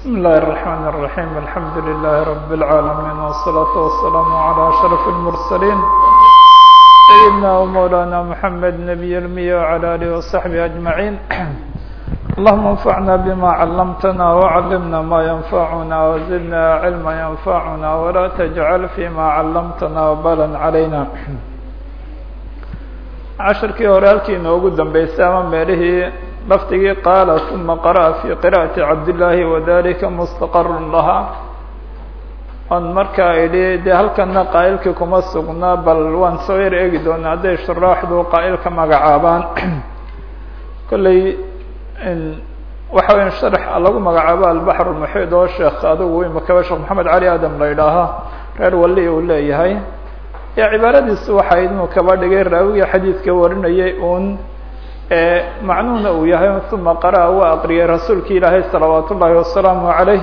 بسم الله الرحمن الرحيم الحمد لله رب العالمين والصلاة والسلام على أشرف المرسلين سيدنا ومولانا محمد نبي المية وعلى آله وصحبه أجمعين اللهم انفعنا بما علمتنا وعلمنا ما ينفعنا وزدنا علما ينفعنا ولا تجعل فيما علمتنا وبالا علينا cashirkii hore halkii inoogu dambeysay ama meelihii lafdigii qaala uma qara'a fii qira'ati cabdillaahi wadalika mustaqarun lahaa on markaa idhi dee halkana qaa'ilkii kuma sugnaa bal waan soo yar eegi doonaa hadday shuraaxdu qaa'ilka magacaabaan. Kolley waxa weya sharx lagu magacaabo albaxr muxiid oo sheekh adigu imakaba sheekh maxamed cali aadam la idhaaha reer wali uu leeyahay. Ee cibaaradiisu waxay inuu kaba dhigay raawiga xadiidka warinayay uun macnuhuna uu yahay uma qara'a waa aqriyay rasuulki ilaahay salawaat ullaahi wasalaamu calayh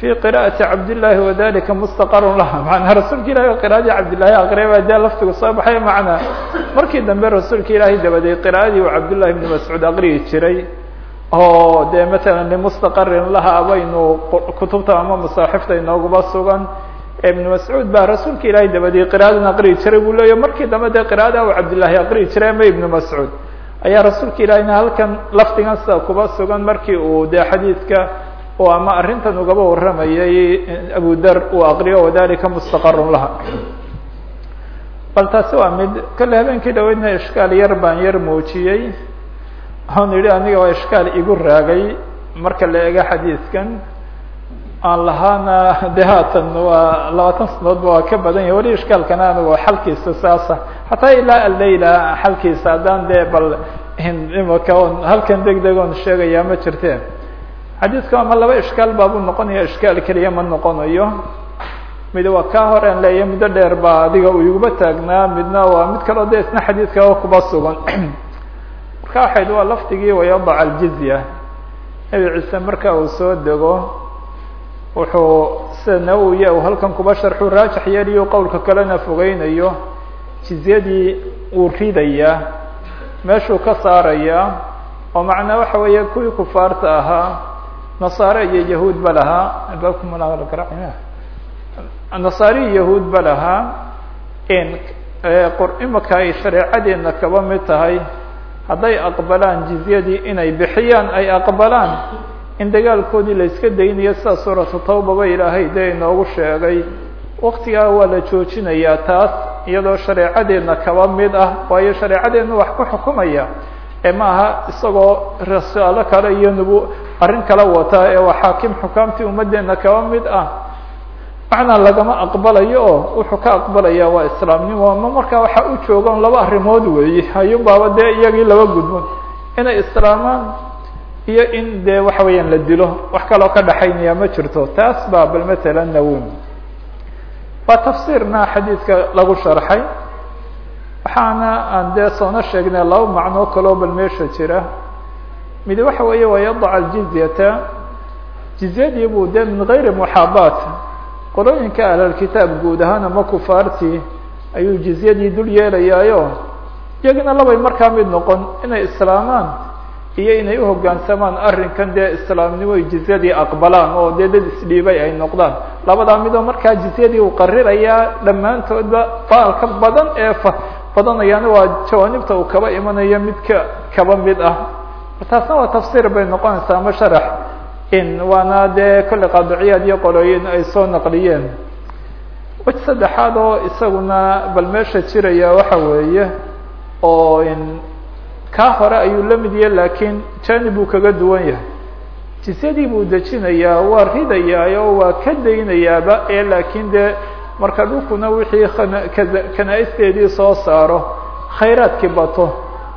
fii qira'ati cabdillaahi wadalika mustaqarun laha manaa rasuulka ilahi qira'adii cabdillahi aqriyay baa dee laftigu soo baxay macnaa markii dambe rasuulka ilaahay dabadeed qira'adii uu cabdullahi ibni mascuud aqriyi jiray oo dee matalan limustaqarin laha abaynu kutubta ama masaaxifta inooguba sugan. Ibn mascuud baa rasuulka ilaahay dabadii qira'adan aqriyi jiray buu leeya markii dambe dee qira'ada u cabdillahi aqriyi jiray ama ibnu mascuud ayaa rasuulka ilaahina halkan lafdigan sida kuba sugan markii uu dee xadiidka oo ama arrintan ugaba warramayay abu dar uu aqriyo wadalika mustaqarun laha. Bal taasi waa mid kale habeenkii dhaweydna ishkaal yar baan yar muujiyey. Oon yidhi aniga waa ishkaal igu raagay marka la ego xadiidkan aan lahaana de haatan waa labaatan sanadoodba waa ka badan yahy weli ishkaalkana anigu xalkiisa saasa. Xataa ilaa alayla xalkiisa haddaan dee bal imaka on halkan deg deg oon sheegaya ma jirte. Xadiidka ama laba ishkaal baabuu noqonaya ishkaal keliya ma noqonayo. Mid waa kaa horean leeyahay muddo dheer baa adiga uu taagnaa midna waa mid kaleo de isna xadiidka kuba sugan. Marka waxayd waa lafdigii wayadac aljizya nebi ciise marka uu soo dego wuxuu sida nawowiya uu halkan kuba sharxu raajix yeeliyo qowlka kalena fogeynayo jizyadii wuu ridayaa meeshuu ka saarayaa oo macnaa waxa weeye kuwii kufaarta ahaa nasaare iyo yahuud ba lahaa. Nasaari iyo yahuud ba lahaa imaka ay shareecadeena kaba mid tahay. Hadday aqbalaan jizyadii inay bixiyaan ay aqbalaan in dagaalkoodii la iska daynayo sida suuratu tawbaba ilaahay dee inoogu sheegay. Waktigaa waa la joojinayaa taas iyadoo shareecadeedna kaba mid ah waayo shareecadeedna wax ku xukumaya. Ee ma aha isagoo rasaalo kale iyo nubu arrin kala wata ee waa xaakim xukaamtii ummaddeena kaba mid ah. Macnaa lagama aqbalayo oo wuxuu ka aqbalaya waa islaamnimo ama markaa waxaa u joogaan laba arrimood weeye ayuunbaaba dee iyagii laba gudbon inay islaamaan iyo in dee waxa weeyaan la dilo wax kaloo ka dhaxaynaya ma jirto. Taas baa bal matalan nawon waa tafsiirna xadiidka lagu sharxay. Waxaana aan dee soona sheegnay laba macnoo kaloo bal meesha jira. Mid waxa weeye waa yadac aljizyata. Jizyadii buu dee min gayri muxaabaat qolooyinka ahlalkitaab guud ahaan ama kufaartii ayuu jizyadii dul yeelayaayo. Iyagana labay markaa mid noqon inay islaamaan iyo inay uhogaansamaan arrinkan dee islaamnimo jizyadii aqbalaan oo dee dad isdhiibay ay noqdaan. Labadaa midoo markaa jizyadii uu qarirayaa dhammaantoodba faalka badan ee badanayaana waa jawaanibta uu kaba imanayo midka kaba mid ah. Taasna waa tafsiir bay noqonaysaa ama sharax in waana dee kolley qaadiciyaad iyo qolooyin ay soo naqliyeen. Wej saddexaad oo isaguna bal meesha jiraya waxa weeye oo kaa hore ayuu la mid yahay laakiin janib buu kaga duwan yahay. Jisyadii buu dejinayaa waa ridayaa oo waa ka daynayaaba ee laakiin dee marka dhulkuna wixii kanaa-isteedii soo saaro khayraadkii bato.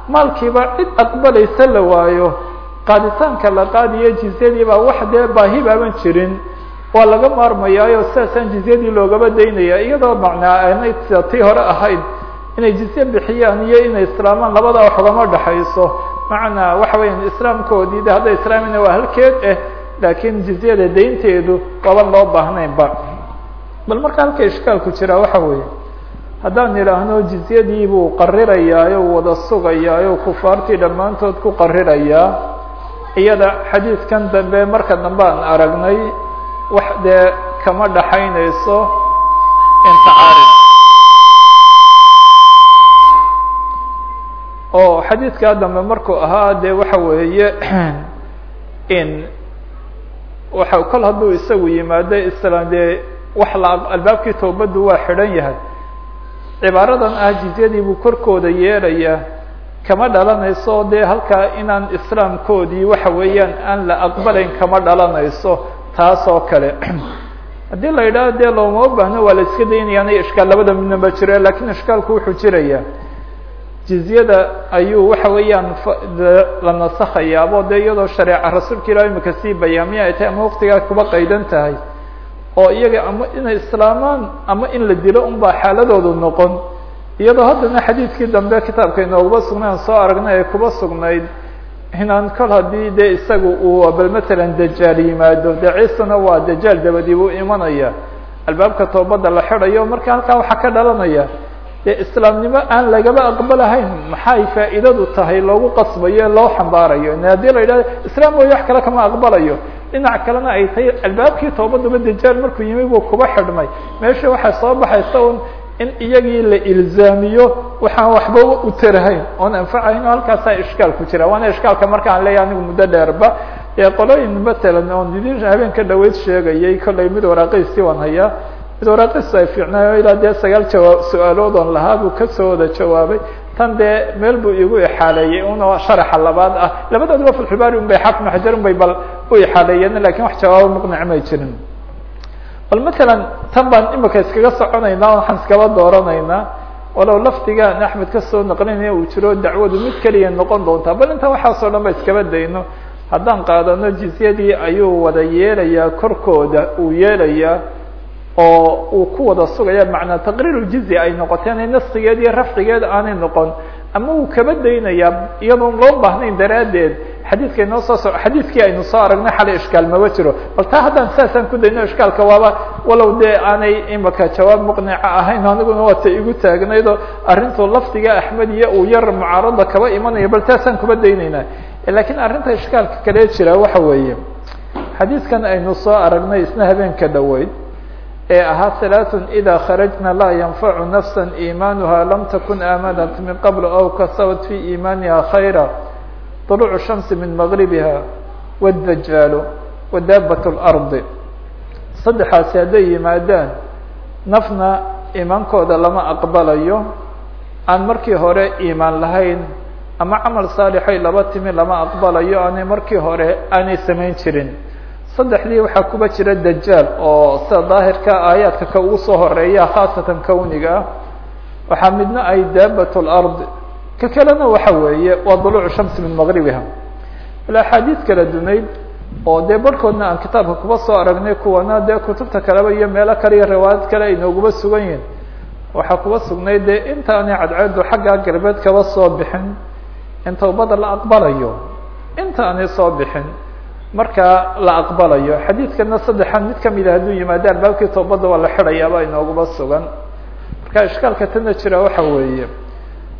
Maalkiiba cid aqbalaysa la waayo qaaditaanka la qaadiyo jizyadii baa wax dee baahi jirin waa laga maarmayaayo sidaasaan jizyadii loogaba daynaya iyadoo macnaa aanay tii hore ahayd inay jizye bixiyaan iyo inay islaamaan labadaa wax ugama dhexayso macnaa waxa weeyaan islaamkoodii de hadday islaamina waa halkeed eh laakiin jizyada daynteedu waban loo baahnaynba bal marka halka ishkaalku jiraa waxa weeye haddaan idhaahno jizyadii buu qarirayaayo wada sugayaayo kufaartii dhammaantood ku qarirayaa iyada xadiidkan dambe marka dambe aan aragnay wax dee kama dhaxaynayso intacaarif oo xadiidkaa dambe markuu ahaa dee waxa weeye in waxa kol hadduu isagu yimaado isla dee wax la albaabkii toobaddu waa xidhan yahay. Cibaaradan ah jizyadii buu korkooda yeelaya kama dhalanayso dee halkaa inaan islaamkoodii waxa weeyaan aan la aqbalayn kama dhalanayso taas kale. Haddii la yidhaho dee looma baahno waa la iska daynayaana ishkaal labada midnaba jire laakiin ishkaalku wuxuu jiraya jizyada ayuu waxa weeyaan la nasakhayaabo dee iyadoo shareeca rasuulka ilah imika sii bayaamiya ay tahay ama waqtigaa kuba qaydan tahay? Oo iyaga ama inay islaamaan ama in la dilo un baa xaaladoodu noqon. Iyadoo haddana xadiidkii dambe kitaabka inooguba sugnay aan soo aragnay ay kuba sugnayd inaan kol haddii dee isagu uu bal matalan dajaal yimaado dee ciisana waa dajaal dabadii buu imanaya. Albaabka toobadda la xidhayo marka halkaa waxaa ka dhalanaya dee islaamnimo aan lagaba aqbalahayn maxay faa'iidadu tahay loogu qasbayo loo xambaarayo? Haddii la yidhahdo islaam mooye wax kale kama aqbalayo. Dhinac kalena ay tahay albaabkii toobaduba dajaal markuu yimi buu kuba xidhmay. Meesha waxaa soo baxaysa un in iyagii la ilzaamiyo waxaan waxba u tarahayn oon anfacahayn oo halkaasaa ishkaal ku jira. Waana ishkaalka marka aan leeyahay anigu muddo dheerba ee qolooyin matalan oon idin habeen ka dhaweyd sheegayay kollay mid waraaqiistii waan hayaa mid waraaqiistu ay fiicnaayo ilaa dee sagaal jawaab su'aalood oon lahaa buu ka soo wada jawaabay. Tan dee meel buu igu ixaaleeyey una sharaxa labaad ah. Labadooduba filxibaari un bay xafnu xajar un bay bal u ixaaleeyeen laakiin wax jawaabo muqnic may jirin. Bal matalan tan baan imika iskaga soconaynaa waxaan iskaba dooranaynaa walow lafdigaan axmed ka soo naqlinaya uu jiro dacwadu mid keliya noqon doontaa. Bal inta waxaasoo dhan ba iskaba dayno. Haddaan qaadano jizyadii ayuu wada yeelayaa korkooda uu yeelayaa oo uu ku wada sugaya macnaa taqriir jizya ay noqoteen naskigeed iyo rafcigeed aanay noqon. Ama uu kaba daynayaa iyadoon loo baahnayn daraaddeed xadiidka inoo soo so xadiidkii aynu soo aragnay xalay ishkaal maba jiro. Bal taa haddaan saasaan ku dayno ishkaalka waaba walow dee aanay imika jawaab muqnica ahayn aniguna waata igu taagnaydoo arrintu lafdiga axmed uu yar mucaarada kaba imanaya bal taasaan kuba daynaynaa. Lakiin arrinta ishkaalka kale jira waxa weeye xadiidkan aynu soo aragnay isna habeenka dhaweyd ee ahaa ثaلaaث إida kharajna laa yanfacu nafsa iimaanuha lam takun aamanat min qabl aw kasabat fi iimaaniha khayra طuluc الshamsi min mغribiha wالdajaalu wadaabat الأrضi saddexaasi hadday yimaadaan nafna iimaankooda lama aqbalayo aan markii hore iimaan lahayn ama camal saalixay laba timi lama aqbalayo aanay markii hore aanay samayn jirin saddexdii waxaa kuba jira dajaal oo sida daahirka aayaadka ka ugu soo horreeya khaasatan kowniga ah. Waxaa midna ay daabat lard ka kalena waxa weeye waa duluuc shamsi min maqribiha ila axaadiid kala dunayd oo dee barhkoodna aan kitaabka kuba soo aragnay kuwana dee kutubta kaleba iyo meelo kale iyo riwaayad kale ay nooguba sugan yihiin waxaa kuba sugnay dee intaanay cadceedu xaggaa galbeed kaba soo bixin in tawbada la aqbalayo inta aanay soo bixin markaa la aqbalayo xadiidkana saddexan mid kamida hadduu yimaado albaabkii toobadda waa la xidhayaaba inooguba sugan. Marka ishkaalka tana jira waxa weeye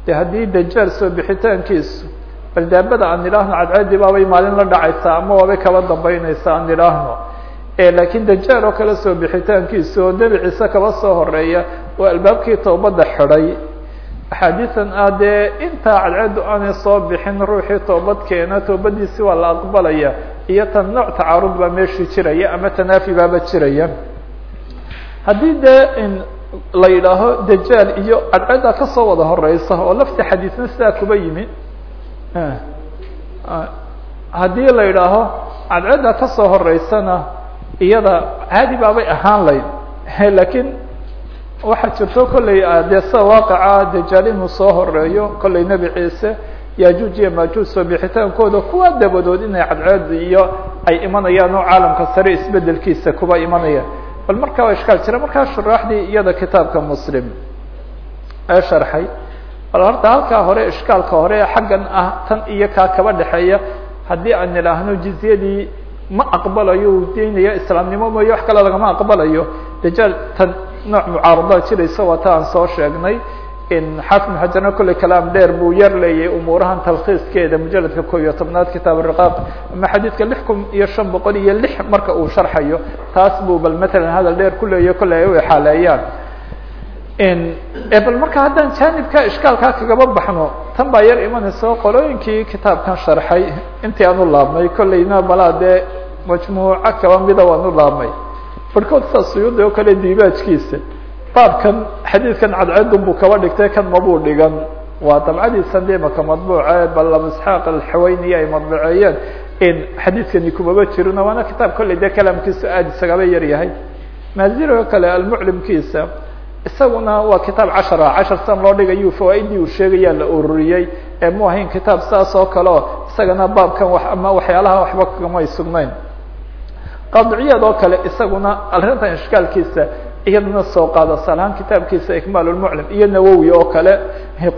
de haddii dajaal soo bixitaankiisu bal daabada aan idhaahno cadceedii baabay maalin la dhacaysaa ama waabay kaba dambeynaysa aan idhaahno lakiin dajaal oo kale soo bixitaankiisu oo nebi ciise kaba soo horreeya oo albaabkii toobadda xidhay axaadiisan ah dee intaa cadceedu aanay soo bixin ruuxii toobad keena toobadiisi waa la aqbalaya iyo tan nooc tacaarud baa meeshii jiraya ama tanaafi baaba jiraya haddii dee la yidhaaho dajaal iyo cadceedda ka soo wada horeysa oo lafti xadiisna sidaa kuba yimi haddii la yidhaaho cadceedda ka soo horeysana iyada caadi baabay ahaan layd lakiin waxaa jirto kolley dee sida waaqaca dajaal inuu soo horeeyo kolley nebi ciise yajuuj iyo majuuj soo bixitaankooda kuwa dabadood inay cadceed iyo ay imanayaan oo caalamka sare isbedelkiisa kuba imanayaan bal markaa waa ishkaal jira markaa shuraaxdii iyada kitaabka muslim ee sharxay bal horta halkaa hore ishkaalka hore xaggan ah tan iyo kaa kaba dhexeeya haddii aan idhaahno jizyadii ma aqbalayo uu deynaya islaamnimo mooyo wax kale lagama aqbalayo dajaal tan nooc mucaarada jiraysa waa ta aan soo sheegnay xaafid xajarna kolley kalaam dheer buu yar leeyay umuurahan talkhiiskeeda mujaladka ko iyo tobnaad kitaab riqaaq ama xadiidka lix kun iyo shan boqol iyo lix marka uu sharxayo taas buu bal matalan hadal dheer ku leeyahy kolley ay u exaaleeyaan bal marka haddaan jaanibka ishkaalkaa kagaba baxno tan baa yar imanayso qolooyinkii kitaabkan sharxay. Intii aan u laabnay kolleyna malaa dee majmuuco kaba mida waan u laabnay barhkood saa suyuudi oo kale diibaajkiisa. Baabkan xadiidkan cadcedun buu kaba dhigtay kan mabuu dhigan. Waa dabcadiisan de maka madbuuce bal isxaaq alxaweyniy ay madbuceeyeen in xadiidkani kumaba jirino waana kitaab kolley dee kalaamkiisu aada isagaba yar yahay. Maazir oo kale almuclimkiisa isaguna waa kitaab cashara cashar san loo dhigayu fawaaidii uu sheegayaa la ururiyey. Ee mu ahayn kitaab saas oo kale o isagana baabkan ama waxyaalaha waxba kamay sugnayn qaadiciyaad oo kale isaguna arrintan ishkaalkiisa iyadana soo qaada salahaan kitaabkiisa ikmaal lmuclim iyo nawowi oo kale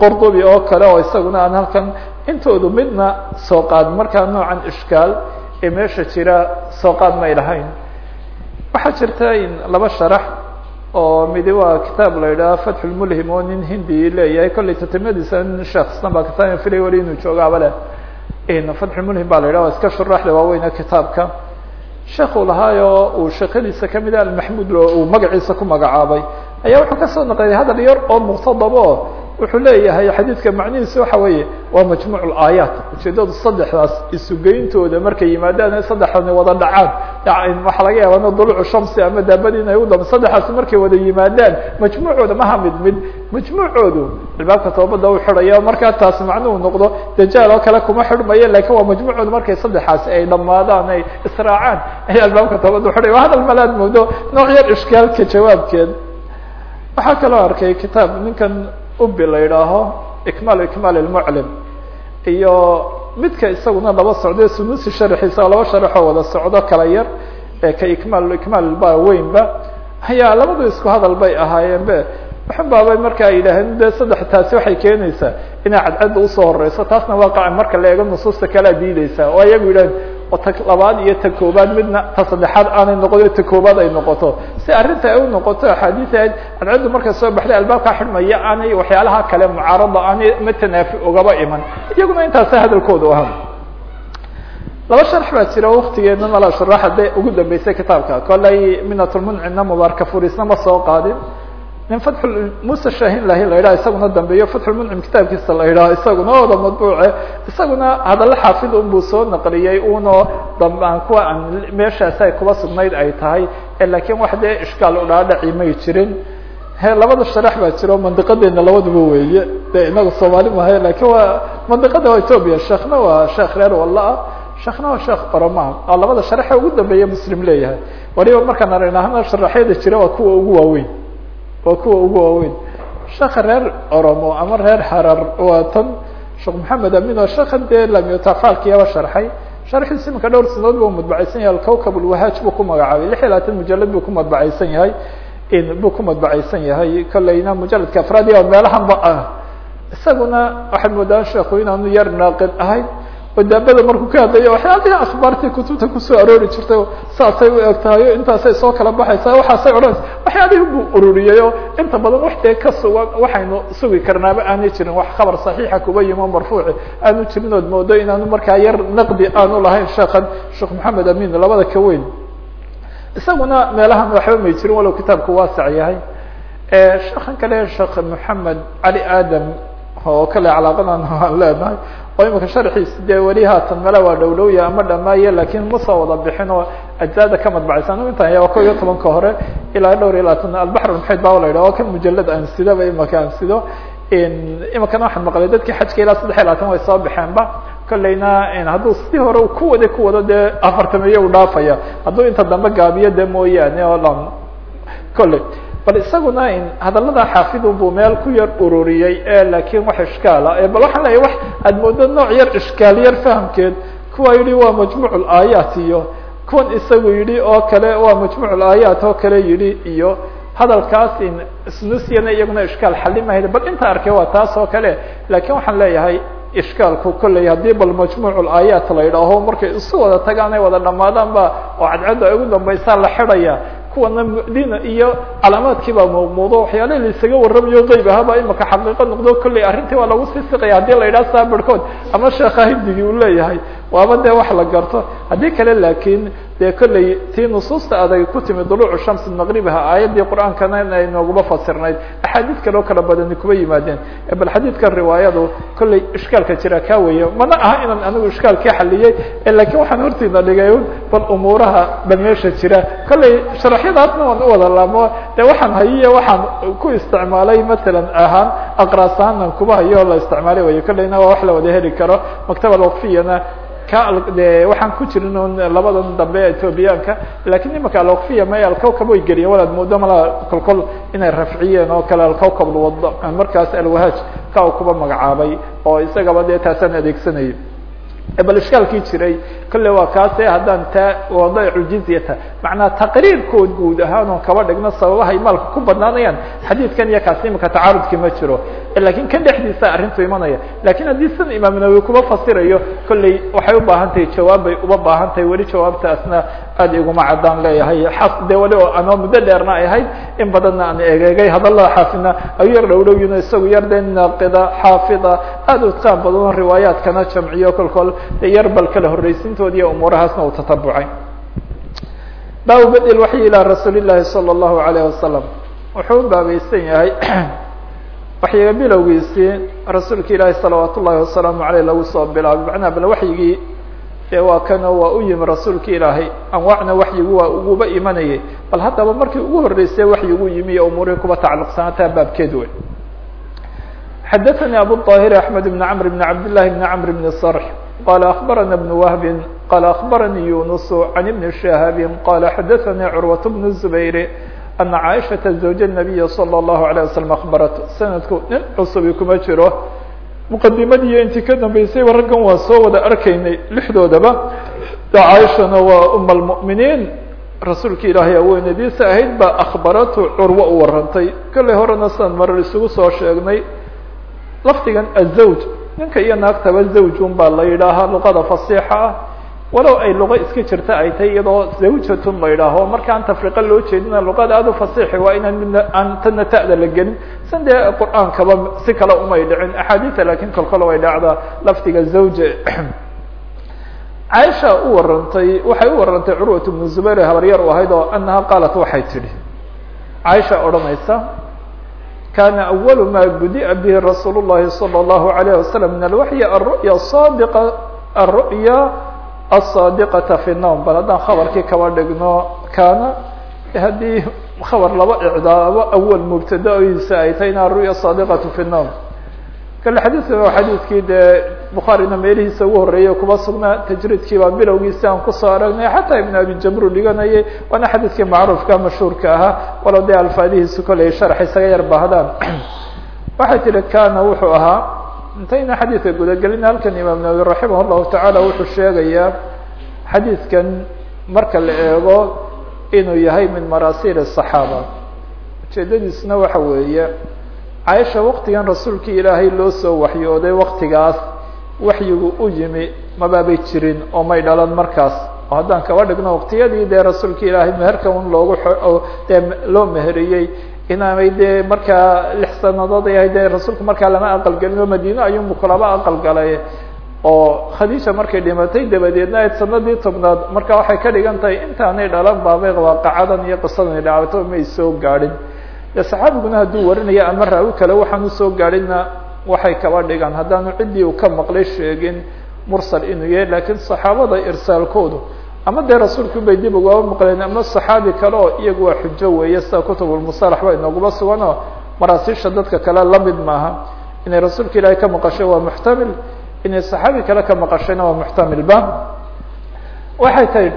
qordubi oo kale oo isaguna aan halkan intoodu midna soo qaad. Markaa noocan ishkaal ee meesha jira soo qaad may lahayn. Waxaa jirta laba sharax oo midi waa kitaab la yidhaha fatx lmulhim oo nin hindi leeyahay. Kollay tatimadiisa nin sheekistan baa kitaab filay wali inuu joogaaba leh. Fatxulmulhim baa la yidhah waa iska shuraaxda waaweyne kitaabka sheekuu lahaayo uu sheekadiisa ka mid almaxmuud uu magaciisa ku magacaabay. Ayaa wuxuu ka soo naqliyay hadal yar oo muqtadabo wuxuu leeyahay xadiidka macnihiisa waxa weeye waa majmuuc aayaat. Ujeedadu saddexdaas isugeyntooda markay yimaadaan saddexdani wada dhacaan. Waxaa laga yaaba dulucu shamsi ama daabadii inay udam saddexaas markay wada yimaadaan majmuucooda maha mid mid majmuucoodu. Albaabka toobada u xidhaya markaa taas macnuhu noqdo dajaal oo kale kuma xidhmaya laakiin waa majmuucooda markay saddexaasi ay dhamaadaan ay israacaan. Ay albaabka toobada uxidhaya waa hadal malaad moodo nooc yar ishkaalka jawaabkeed. Waxaa kaloo arkay kitaab ninkan ubi la yidhaaho ikmaal ikmaal lmuclim iyo midka isaguna laba socdo sunusi sharxiisa laba sharaxoo wada socdo kala yar ee ka ikmaal ikmaal ba weynba ayaa labadu isku hadal bay waxun baabay marka ay yidhaaheen de saddex taasi waxay keenaysaa inay cadcadda u soo horeyso taasna waaqaca marka la eego nusuusta kalea diideysaa oo ayagu yidhaheen oo ta labaad iyo ta koobaad midna ta saddexaad aanay noqon ta koobaad ay noqoto. Si arrinta ay u noqoto axaadiis ahayd cadcaddu markay soo baxday albaabkaa xidhmaya aanay waxyaalaha kale mucaarada aanay matanaafi ugaba iman. Iyaguna intaasa hadalkoodu ahaa laba sharx baa jira waktigeedna mala sharaxa de ugu dambeysay kitaabka kolay minatulmuncina mubaarka furisna ma soo qaadin nin muuse shahin lahi la yidhaha isaguna dambeeyo fatxulmuncim kitaabkiisa la yidhaha isaguna ooda madbuuce isaguna hadalla xaafid unbuu soo naqliyey uno dambaan kuwa aan meeshaasi ay kuba sugnayd ay tahay laakiin wax dee ishkaal udhaadhaci may jirin. He labada sharax baa jiro mandiqadeena labaduba weeye. De inaga soomaali mahay laakiin waa mandiqada waa ethoobia sheekna waa sheekh reer walla-a sheekna waa sheekh oroma oo labada sharaxe ugu dambeeya muslim leeyahay. Waliba markaan aragna sharaxyada jira waa kuwa ugu waaweyn waa kuwa ugu waaweyn. Sheeka reer oromo ama reer harar waa tan. Sheekh maxamed amin oo sheekan dee lamyotafaalkiyaba sharxay. Sharxiisa iminka dhowr sanadood buu madbacaysan yahay. Alkawkab ulwahaaj buu ku magacaabay. Lix iyo labaatan mujalad buu ku madbacaysan yahay. Buu ku madbacaysan yahay. Kolleyna mujaladka afraadiya meelahanba ah. Isaguna waxaad moodaan sheeku inaanu yar naaqid ahayn oo daabada markuu ka hadlayo waxyaalihi akhbaartii kutubta ku soo aroori jirtay saasay u eg tahay intaasay soo kala baxaysa waxaasay odhanaysa waxyaalihii buu ururiyey oo inta badan wax dee ka sugan waxaynu sugi karnaaba aanay jirin wax khabar saxiixa kuba yimo marfuuci aanu jirin ood moodo inaanu markaa yar naqdi aanu lahayn sheekan sheekh maxamed amin labada ka weyn. Isaguna meelahan waxba may jirin walow kitaabku waasac yahay. Sheekan kale sheekh maxamed cali aadam oo kale calaaqadan aan leenahay oo imika sharxiis dee weli haatan mala waa dhowlowya ama dhamaaye laakiin ma soo wada bixin oo ajzaada ka madbacaysa anu intan ya ko iyo tobanka hore ilaa dhowr iyo labaatan albaxr maxayd ba la yidhah oo kan mujalad aan sidaba imika aan sido imikana waxaan maqlay dadkii xajka ilaa saddex iyo labaatan way soo baxeenba kolleyna hadduu sidii hore ku wada ku wado dee afartamiye u dhaafaya hadduu inta dambe gaabiyo de mooyaane oo dhan kolley bal isaguna hadalada xaafidun buu meel ku yar ururiyey laakiin wax ishkaala bal waxaan leeyahy wax aad moodo nooc yar ishkaal yar fahamkeed kuwa yihi waa majmuuc aayaat iyo kuwan isagu yihi oo kale waa majmuuc aayaat oo kale yihi iyo hadalkaas snusiyana iyaguna ishkaal xalimahayd bal inta arkay waa taas oo kale laakiin waxaan leeyahay ishkaalku kolley haddii bal majmuuc aayaat la yidhaaho markay isu wada tagaan ay wada dhamaadaan ba oo cadcadda ay ugu dambaysaa la xidhaya kuwana mdina iyo calaamaadkii baa muuqmuudo waxyaala laisaga warramayo qeyb ahaaba imaka xaqiiqo noqdo kolley arrintii waa lagu sii siqaya haddii la yidhaha saa barhkood ama sheekha hibdigii uu leeyahay waaba dee wax la garto. Haddii kale laakiin dee kolley tii nusuusta adag ku timi duluucu shamsi maqribiha aayaddii qur'aankana ay nooguma fasirnayd axaadiid kaleo kala badani kuba yimaadeen. Bal xadiidkan riwaayadu kolley ishkaalka jira kaa weeye mana aha inaan anigu ishkaalkii xaliyey lakiin waxaan hortiina dhigay bal umuuraha ba meesha jira. Kolley sharaxyadaasna waan u wada laamo de waxaan hayiye waxaan ku isticmaalay matalan ahaan aqraas ahaannan kuba hayo la isticmaalay way kolleyna waa wax la wada heli karo maktaba alwaqfiyana ka de waxaan ku jirin labadan dambe ethoobiyaanka lakiin imaka alwaqfiya may alkawkab way geliyeen walaad moodo mala kolkol inay rafciyeen oo kale alkawkab lwad markaas alwahaaj ka u kuba magacaabay oo isagaba dee taasaan bal ishkaalkii jiray kolle waa kaase haddaan taa wadaicu jizyata macnaa taqriirkood guud ahaan oo kaba dhigno sababahay maalka ku badnaanayaan xadiidkan iyo kaasi imika tacaarudki ma jiro. Lakin kan dhexdiisa arrintu imanaya. Lakin haddii sida imaam nawowi kuba fasirayo kolley waxay u baahan tahay jawaab bay uba baahan tahay weli jawaabtaasna aad iguma caddaan leeyahay. Xas de wali oo anoo muddo dheerna ay ahayd in badanna aan egeegay hadallada xaafidna. Ayu yar dhowdhowyino isagu yar de naaqida xaafida aad u taan badan riwaayaadkana jamciyo kolkol yar bal kala horreysintoodi iyo umuurahaasna uu tatabucay. Baabu badi waxyi ilaa rasuuli llahi salى اllahu wasalam wuxuu baabaysan yahay waxyiga bilowgiisii rasuulka ilaahi salawaat ullahi wasalaamu aleyh lagu soo bilaabay. Macnaha bal waxyigii dee waa kano waa u yimi rasuulka ilaahay anwaacna waxyigu waa uguba imanayay bal haddaba markii ugu horreysay waxyigu yimi iyo umuurihii kuba tacalluqsanaataa baabkeed wey xadaثnي abu الطاhir أحmed بن cمr بن cabd للhi بن cمr بن صرح qال أخبرنا بن وهب qال أخبرني يونس عن بن شهاب qال xdثnي cروة بن الزبير أن عائشhaة زوج النبي صلى الله عليه وسلم أخبرت sanadku nin cusubi kuma jiro muqadimadii intii ka dambeysayba raggan waa soo wada arkaynay lixdoodaba. Caaishana waa uma almu'miniin rasuulki ilaahay haweenadiisa ahayd baa akhbaratu curwa u warantay. Kollay horena sidaan marar isugu soo sheegnay. Lafdigan azawj ninka iyo naagtaba zawjun baa la yidhaahaa luqada fasiixa ah walow ay luqa iska jirta ay tahay iyadoo zawjatun la yidhaaho markaan tafriqa loo jeedina luqada aad u fasiixi waa inaan midna aan tana ta'da la gelin san dee qur-aankaba si kale umay dhicin axaadiisa lakin kolkol way dhacdaa lafdiga zawja caaisha u warantay waxay u warantay curwat bnu zubayr habaryar u ahayd oo anaha qaalat waxay tidhi caaisha odhanaysa kana أول ma gudiأa bه rasuul الlahi slى الlahu عalيه waslم min alwaحyi aلru'ya صadiqa aلru'ya الصaadiqaةa fi الnowm bal haddaan khabarkii kaba dhigno kana haddii khabar laba icdaabo awal mubtadaoyisa ay tahay ina aلru'ya صaadiqaة fi الnowm kale xadiidka waa xadiidkii dee bukhaarina meelihiisa ugu horreeyay kuba sugnaa tajriidkii baa bilowgiisi aan kusoo aragnay xataa ibn abi jamru dhiganayay waana xadiidkii macruufka mashhuurka ahaa walow dee alfaadihiisu koley sharx isaga yar baahdaan waxay tihi kana wuxuu ahaa intayna xadiidka gudagelin halkan imaam nawawi raximah llahu tacaala wuxuu sheegayaa xadiidkan marka la eego inuu yahay min marasiil الصaxaaba ujeedadiisna waxa weeye caaisha waktigan rasuulkii ilaahay loo soo waxyooday waktigaas waxyigu u yimi mabaabay jirin oo may dhalan markaas oo haddaan kaba dhigno waktiyadii dee rasuulka ilaahay meherka un loogu dee loo meheriyey inaanay dee markaa lix sanadood ay ahayd dee rasuulku markaa lama aqalgelin oo madiine ayuunbu kulaba aqalgalay oo khadiija markay dhimatay dabadeedna ayd sanadii tobnaad marka waxay ka dhigan intaanay dhalan baabay waaqacadan iyo qisadani dhacto may soo gaadhin. De saxaabiguna hadduu warinaya ama raawi kale waxaan u soo gaadhina waxay kaba dhigaan haddaanu ciddii uu ka maqlay sheegin mursal inuu yahay. Lakiin saxaabada irsaalkoodu ama dee rasuulku bay dib ugaaba maqleen ama saxaabi kale oo iyagu waa xujo weeye sida kutubulmusalax ba inooguba suganoo maraasiisha dadka kale la mid maaha. Inay rasuulka ilaahay ka maqashay waa muxtamil inay saxaabi kale ka maqashayna waa muxtamilba waxay tahi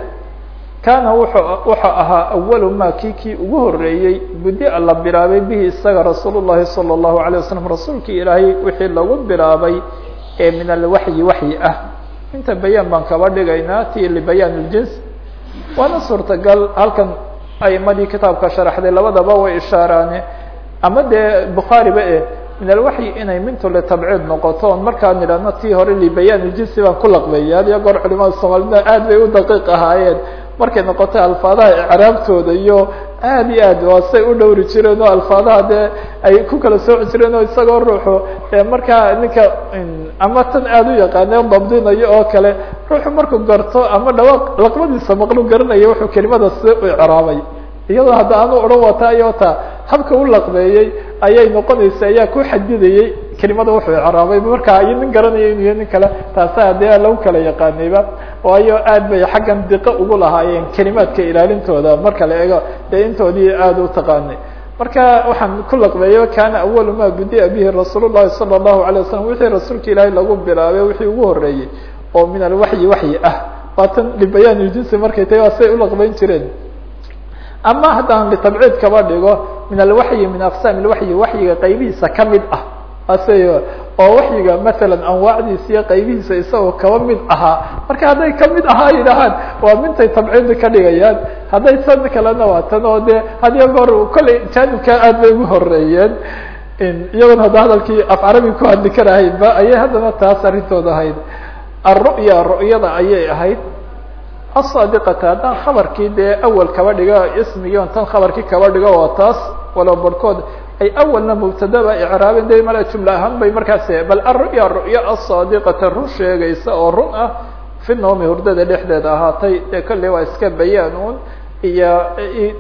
kaana wuxuu ahaa awalu ma kii ugu horeeyey budi-a la bilaabay bihi isaga rasuul ullahi salى اllahu wasalam rasuulkii ilaahay wixii lagu bilaabay ee min alwaxyi waxyi ah inta bayaan baan kaba dhigaynaa ti libayaan اljins waana suurtagal halkan aimadii kitaabka sharaxday labadaba way ishaaraane. Ama dee bukhaariba e min alwaxyi inay mintu litabciid noqoto on markaan idhahno tii hore libayaan اljinsi baan ku laqbeeyay had iyo goor culimada soomaalida aad bay u daqiiq ahaayeen. Markay noqotay alfaadaha icraabtooda iyo aad iyo aad waa say u dhowri jireen oo alfaadaha dee ay ku kala sooci jireen oo isagoo ruuxu markaa ninka ama tan aada u yaqaane dabdinayo oo kale ruuxu markuu garto ama dhawaaq laqmadiisa maqlu garanayo wuxuu kelimada sida u icraabay iyadoo hadda aanu odhan wata iyo ta habka u laqbeeyey ayay noqonaysa ayaa ku xadidayey kelimada wuxuu icraabay. Markaa iyo nin garanaya inu yahay nin kale taasa dee lagu kala yaqaanayba waayo aad bay xaggan diqo ugu lahaayeen kelimaadka ilaalintooda. Marka la eego dee intoodii aada u taqaanay. Marka waxaan ku laqbeeyo kana awalu ma gudiya bihi rasuul llahi sala allahu alay wasalam wixii rasuulka ilaahay lagu bilaabay wixii ugu horeeyey oo min alwaxyi waxyi ah. Waatan libayaan iljinsi markay tahay waa say ulaqbeyn jireen ama haddaan bitabciid kaba dhigo min alwaxyi min aqsaam alwaxyi waxyiga qaybihiisa ka mid ah ase oo waxyiga masalan anwaacdiisa iyo qaybihiisa isagoo kaba mid ahaa marka hadday ka mid ahaa yidhahaan waa mintay tabciidi ka dhigayaan. Hadday san kalena waa tan oo de hadiyo goor kollay jaanibka aad bay ugu horeeyeen iyagoon hadda hadalkii af carabi ku hadli karahaynba ayay haddana taas arrintooda ahayd. Alru'ya ru'yada ayay ahayd asaadiqata haddaan khabarkii dee awal kaba dhigo ismigii tan khabarkii kaba dhigo oo taas walow barhkood ay awalna mubtadaba icraabeen de mala jumla ahaan bay markaas bal aru'ya ru'ya asaadiqata run sheegaysa oo run ah fi noomi hurdada dhexdeeda ahaatay dee kolley waa iska bayaan un iyo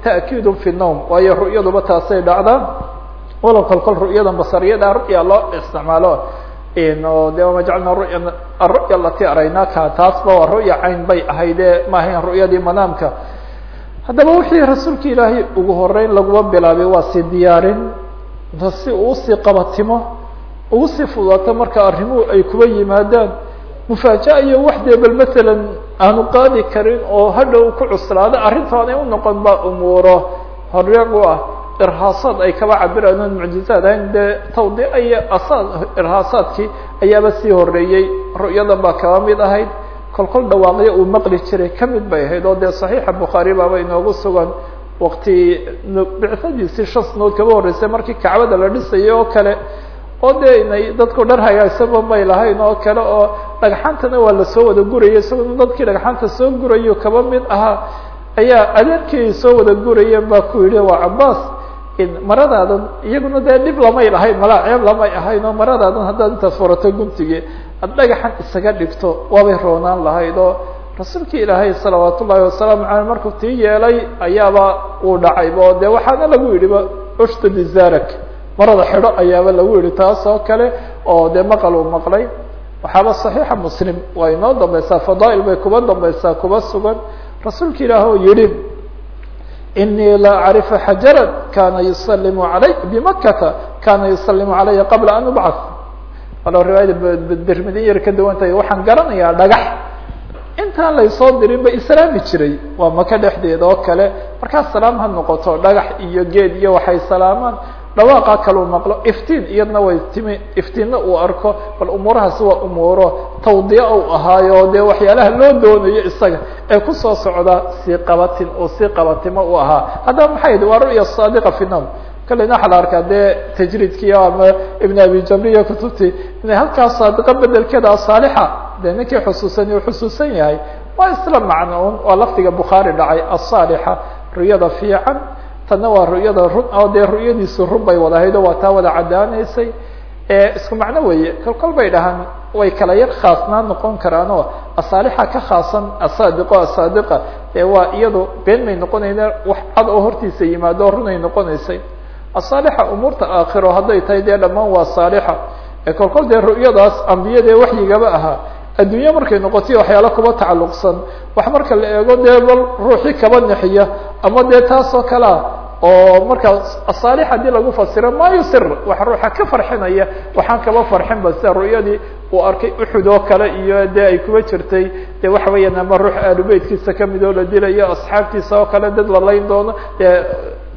ta'kiidun fi nowm waayo ru'yaduba taasay dhacdaa walow kol kol ru'yadan basariyada ru'ya loo isticmaalo de wama jacalna ruya aru'ya alati araynaka taasba waa ru'ya cayn bay ahayde ma ahayn ru'yadii manaamka. Haddaba wixii rasuulka ilaahay ugu horeyn laguma bilaabay waa si diyaarin si uu u sii qabatimo ugu sii fudaato marka arrimuhu ay kuba yimaadaan. Mufaaja'a iyo wax dee bal masalan aanu qaadi karin oo hadhow ku cuslaado arrintaanay unoqon ba umuuro horeeg u ah irhaasaad ay kaba cabiraan oon mucjizaad ahayn dee tawdiica iyo asaad irhaasaadkii ayaaba sii horeeyey ru'yadan baa kaba mid ahayd kol kol dhawaaqyo uu maqli jiray ka mid bay ahayd oo dee saxiixa bukhaari baaba inoogu sugan wakti bicadiisii shan sanood kaba horreysay markii kacbada la dhisayay oo kale oo dee inay dadku dhar hagaagsanba may lahayn oo kale oo dhagxaantana waa la soo wada gurayay isagoo dadkii dhagxaanta soo gurayo kaba mid ahaa ayaa adeerkii soo wada gurayeen baa ku yidhi waa cabaas maradaadan iyaguna dee dhib lamay lahayn malaa ceeb lamay ahayn oo maradaadan haddaad intaas furato guntigii ad dhagaxan isaga dhigto waabay roonaan lahayd oo rasuulki ilaahay salawaat ullahi wasalaamu aleyh markuu tii yeelay ayaaba uu dhacayba oo de waxaana lagu yidhiba ushtad zarak marada xidho ayaaba lagu yihi taas oo kale oo dee maqal uu maqlay. Waxaaba صaxiixa muslim waa inoo dambaysaa fadaail bay kuba dambaysaa kuba sugan. Rasuulka ilaah oo yihi inii la acrifu xajara kana yusalimu alay bimakata kana yusalimu calaya qabla an ubcad walo riwaayada bermidin yar ka duwan tahay waxaan garanayaa dhagax intaan laysoo dirin ba islaami jiray waa maka dhexdeeda oo kale markaas salaam ha noqoto dhagax iyo geed iyo waxay salaamaan dhawaaqa kaluu maqlo iftiin iyadna way timi iftiinna uu arko bal umuurahaasi waa umuuro tawdiya u ahaayo dee waxyaalaha loo doonayo isaga ee ku soo socda sii qabatin oo sii qabatimo u ahaa. Haddaba maxay waa ru'ya saadiqa fi kalena waxaa la arkaa dee tajriidkii ama ibn abi jamriya kutubtii inay halkaas saadiqa bedelkeeda asaalixa dee ninkii xusuusani uu xusuusan yahay waa isla macnoun waa lafdiga bukhaari dhacay asaalixa ru'yada fiican tanna waa ru'yada run oo dee ru'yadiisu run bay wada ahayd oo waa taa wada caddaanaysay. Isku macno weeye kol kol bay dhahaan way kala yar khaasnaan noqon karaan oo asaalixa ka khaasan asaadiqo asaadiqa ee waa iyadu been may noqonayna wax cad oo hortiisa yimaado runay noqonaysay. Asaalixa umuurta aakhiro hadday tahay dee dhammaan waa saalixa. Kol kol dee ru'yadaas ambiyadee waxyigaba ahaa. Adduunye markay noqotay waxyaala kuba tacalluqsan. Wax marka la eego dee bal ruuxii kaba nexiya ama dee taas oo kale ah oo marka asaalix haddii lagu fasiro ma yusir wax ruuxa ka farxinaya. Waxaan kaba farxin ba sida ru'yadii uu arkay uxud oo kale iyo dee ay kuba jirtay. Dee waxa weeyaan ama ruux aalubeytkiisa ka mid oo la dilayo asxaabtiisa oo kale dad la layn doono dee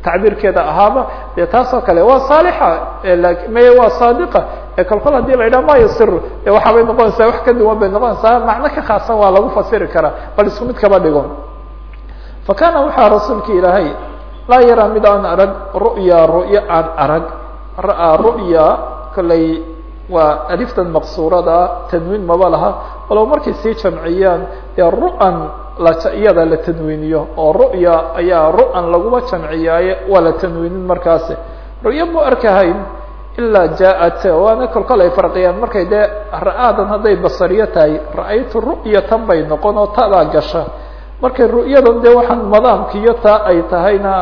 tacbiirkeeda ahaaba dee taas oo kale. Waa saalixa may waa saadiqa. Kol kol haddii la yidhaha ma yusir de waxaabay noqonaysaa wax ka duwan bay noqonaysaa macno ka khaasan waa lagu fasiri karaa bal isku mid kaba dhigo fa kana waxaa rasuulka ilaahay laa yaraa mid arag ru'ya ru'ya aan arag. Ra'aa ru'ya kollay waa aliftan maqsuurada tanwiin maba laha walow markay sii jamciyaan dee ru'an iyada la tanwiiniyo oo ru'ya ayaa ru'an laguma jamciyaaye waa la tanwiinin markaasi. Ru'yo mu arkahayn ilaa jaaءat waana kolkol ay farqiyaan. Markay dee ra'aadan hadday basariyo tahay ra'aytu ru'yatan bay noqon oo tadaa gasha markay ru'yadan dee waxaan madaamkiiyo taa ay tahayna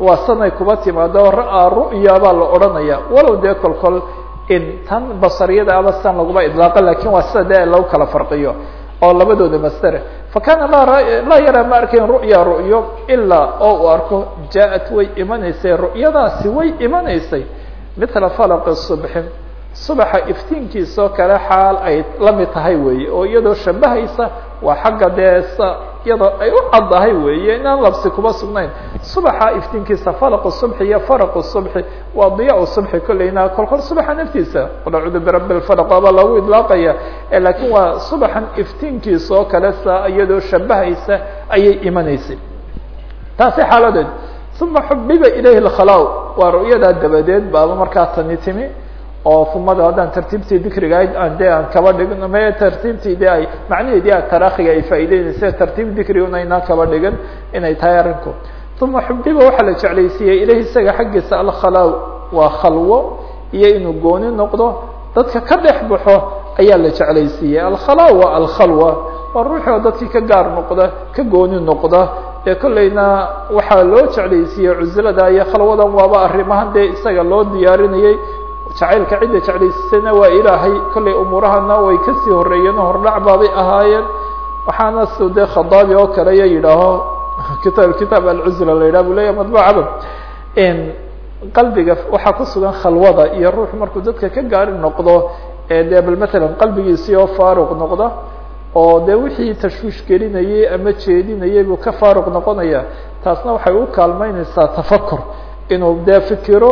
waa sanay kuba timaado ru'ya baa la odhanaya. Walow dee kolkol in tan basariyada aba san laguma idlaaqo laakiin waa sida dee lagu kala farqiyo oo labadooda masdere fakana laa yaraa ma arkayn ru'ya ru'yo ilaa oo uu arko jaaءat way imanaysay ru'yadaasi way imanaysay. Mila falaqi subxin subaxa iftiinkiisoo kale xaal ay la mid tahay weeye oo iyadoo shabahaysa waa xagga dee iyadoo ay u caddahay weeye inaan labsi kuma sugnayn. Subaxa iftiinkiisa falaqu subxi iyo faraqu subxi. Waa diyaa subxi kolleyna kolkol subaxa naftiisa. Qul acuudu birabbi lfalaq aba lagu idlaaqaya. Lakiin waa subaxan iftiinkiisoo kale sa iyadoo shabahaysa ayay imanaysay taasi xaaladeed. Uma xubiba ilayhi lkhalaa waa ru'yadaa dabadeed baaba markaa tani timi oo umada haddaan tartiibtii dikriga de aan kaba dhigin me tartiibtii de ay macnaheedii tarakhiga ay faa'ideynaysa tartiib dikriguna inaan kaba dhigin inay tahay arrinku. Uma xubiba waxaa la jeclaysiiyey ilahi isaga xaggiisa alkhalaa waa khalwo iyo inuu gooni noqdo dadka ka dhex baxo ayaa la jeclaysiiyey. Alkhalaa waa alkhalwa waa ruuxi oo dadkii ka gaar noqda ka gooni noqda ee kolleyna waxaa loo jeclaysiiyey cusilada iyo khalwadan waaba arrimahan dee isaga loo diyaarinayey jacaylka cidda jeclaysisana waa ilaahay kollay umuurahana way ka sii horeeyeen oo hordhac baabay ahaayeen. Waxaana s dee khadaabi oo kale iyo yidhaaho kita kitaab alcuzla la yidhah bu leya madbucaba qalbiga waxaa ku sugan khalwada iyo ruux markuu dadka ka gaari noqdo ee dee bal matalan qalbigiisii oo faaruq noqda oo de wixii tashwiish gelinayay ama jeedinayay buu ka faaruq noqonaya taasna waxay u kaalmeyneysaa tafakur inuu dee fikiro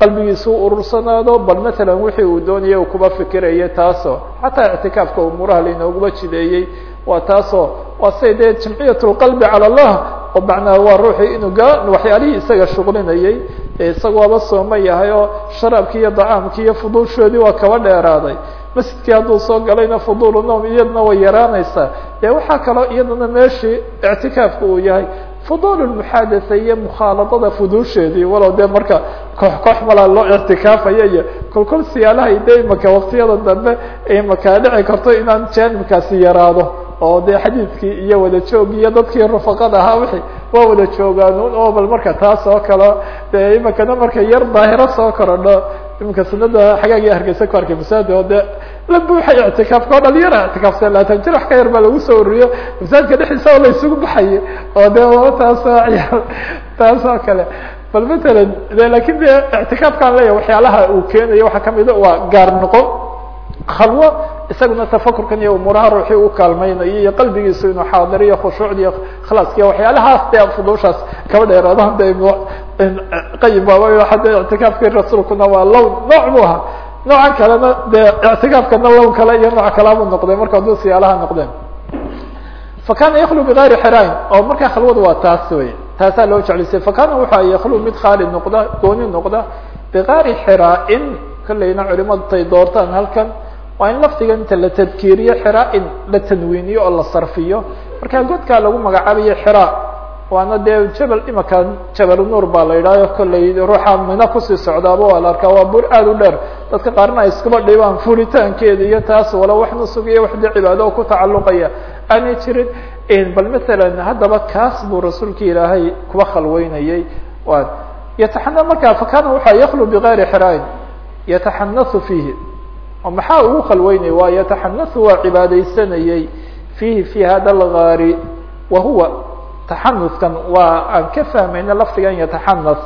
qalbigiisa u urursanaado bal matalan wixii uu doonaya kuba fikirayo taasoo xataa ictikaafka umuuraha lainooguba jideeyey waa taasoo waa say dee jamciyat lqalbi cala allah oo macnaa waa ruuxii inuu waxyaalihii isaga shuqlinayay isaga waaba sooma yahay oo sharaabkii iyo dacaamkii iyo fuduushoodii waa kaba dheeraaday. Masjidkii hadduu soo galayna fudulu nom iyadna way yaraanaysaa. Dee waxaa kaloo iyadana meeshii ictikaafka uu yahay fudul muxadatha iyo mukhaaladada fuduusheedii walow dee marka koox koox malaa loo ictikaafaya iyo kolkol siyaalahay de imaka waktiyada dambe imaka dhici karto inaan janibkaasi yaraado oo de xadiidkii iyo wada joogii iyo dadkii rufaqada ahaa wixii waa wada joogaan oo bal marka taas oo kale de imakana marka yar daahiro soo korodho iminka sunada xagaagii hargeysa ku arkay masaajid oo de la buuxay ictikaafka oo dhalinyara ictikaafsan laatan jir wax ka yar baa lagu soo ururiyo. Masaajidka dhexdiisa oo la isugu baxayo oo de taasoo ciyaal taas oo kale. Bal matalan de laakiin de ictikaafkaan leeyahay waxyaalaha uu keenayo waxaa kamida waa gaar noqo khalwo isaguna tafakurkan iyo umuuraha ruuxii u kaalmeynayo iyo qalbigiisu inuu xaadiriyo khushuucda iyo khlaaskiya waxyaalahaas de fuduushaas kaba dheeraadahan de qayim waaba hadda ictikaafkii rasuulkuna waa lown nooc bu ahaa noocan kalena de ictikaafkana lown kale iyo nooc kalea buu noqday marka hadduu siyaalaha noqdeen. Fakana yaklu bigayri xirayn oo markaa khalwada waa taas wey taasaa loo jeclaysay fakana waxa yaklu mid khaali noqda gooni noqda bigayri xiraain kolleyna culimadu tay doortaan halkan. Waa in lafdiga inta la tadkiiriyo xiraain la tanwiiniyo oo la sarfiyo. Marka godkaa lagu magacaabayo xiraa waana dee jabal imaka jabal nuur baa la yidhahyo kolley ruuxa mina ku sii socdaaba waa la arkaa waa bur aad u dheer. Dadka qaarna ay iskuba dhibaan furitaankeeda iyo taas wala wax nusug iyo wax de cibaado oo ku tacalluqaya. Aanay jirin bal matalan haddaba kaas buu rasuulka ilaahay kuba khalweynayay. Wa yataxana markaa fakana waxaa yaklu bigayri xiraain yataxanasu fiihi. Oo maxaa ugu khalweynaya waa yataxanasu waa cibaadaysanayay. Fiihi fi hada algaari wa huwa taxanuskan waa aan ka fahmayna lafdigan yataxanas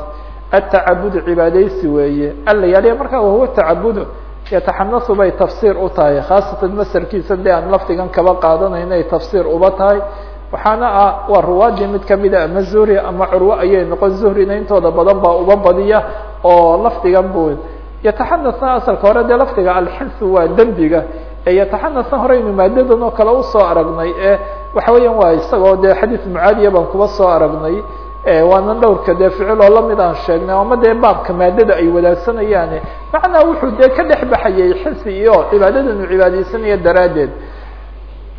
atacabud cibaadaysi weeye alayaaliya markaa wahuwa tacabudu yataxanasu bay tafsiir u tahay khaasatan masarkiisa de aan lafdigan kaba qaadanayna ay tafsiir uba tahay. Waxaana ah waa ruwaadii mid kamida ama zuhri ama curwo ayay noqon zuhrina intooda badan baa uba badiya oo lafdigan bu yataxanasna asalka hore dee lafdiga alxinsu waa dembiga ee yataxanasna horeynu maadadan oo kale u soo aragnay ee waxa weeyaan waa isagoo dee xadiid mucaadiya baan kuba soo aragnay waana dhowrka dee ficil oo la mid aan sheegnay ama dee baabka maadada ay wadaagsanayaan macnaa wuxuu dee ka dhex baxayay xinsi iyo cibaadadan uu cibaadeysanaya daraaddeed.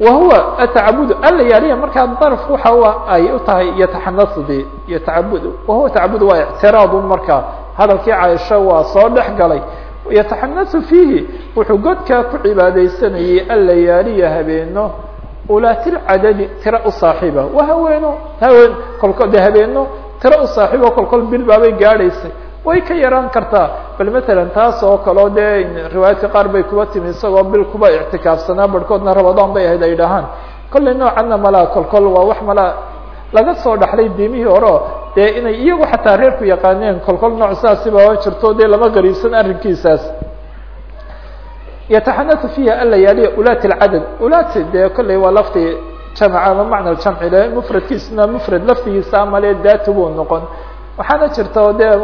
Wa huwa atacabudu alayaaliya markaa darf waxa ay u tahay yataxanasdi yatacabud wahuwa tacabud waa ictiraadu markaa. Hadalkii caaisha waa soo dhex galay yataxanasu fiihi. Wuxuu godkaa ku cibaadeysanayay alayaaliya habeeno. Ulaatilcadadi tiro u saaxiiba. Waa haweeno haween kolko de habeeno tiro u saaxiibo kolkol bil gaadhaysay way ka yaraan kartaa. Bal matalan taas oo kaleo dee riwaayaadka qaar bay kuba timi isagoo bil kuba ictikaafsanaa barhkoodna rabadaan bay ahayd ay dhahaan. Kollay noocanna malaa kolkol waa wax malaa laga soo dhaxlay diimihii horeo dee inay iyagu xataa reerku yaqaaneen kolkol nooc saasiba oo jirto dee lama gariibsan arrinkiisaas. Yataxanatu fiiha alayaaliya ulaati lcadad ulaati dee kollay waa lafti jamca ama macna jamci le mufradkiisna mufrad laftigiisa amale daatu buu noqon. Waxaana jirta dee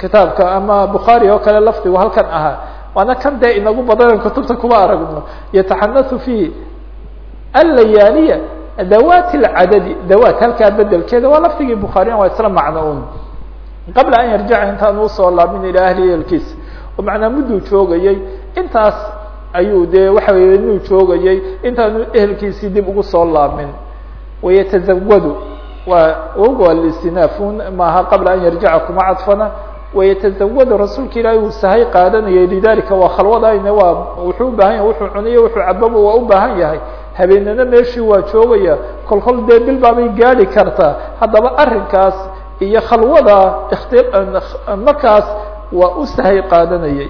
kitaabka ama bukhaari oo kale lafdigu halkan ahaa. Waana kan dee inagu badan kutubta kuma aragno. Yataxanatu fiihi alayaaliya dawaati lcadadi dawaat halkaa bedelkeeda waa lafdigii bukhaarina waa isla macno un qabla an yarjaca intaan u soo laabmin ilaa ahli ehelkiisa oo macnaa mudduu joogayay intaas ayuu dee waxa weye inuu joogayay intaanu ehelkiisii dib ugu soo laabmin wayatazawadu waa ogo listinaafun maaha qabla an yarjaca kuma cadfana wayatazawadu rasuulka ilaahi uu sahay qaadanayay lidalika waa khalwadayne waa wuxuu ubaahan yahay wuxuu cuniyo wuxuu cababa waa u baahan yahay habeenana meeshii waa joogaya kolkol dee bil baabay gaadi kartaa. Haddaba arrinkaas iyo khalwada markaas waa u sahay qaadanayay.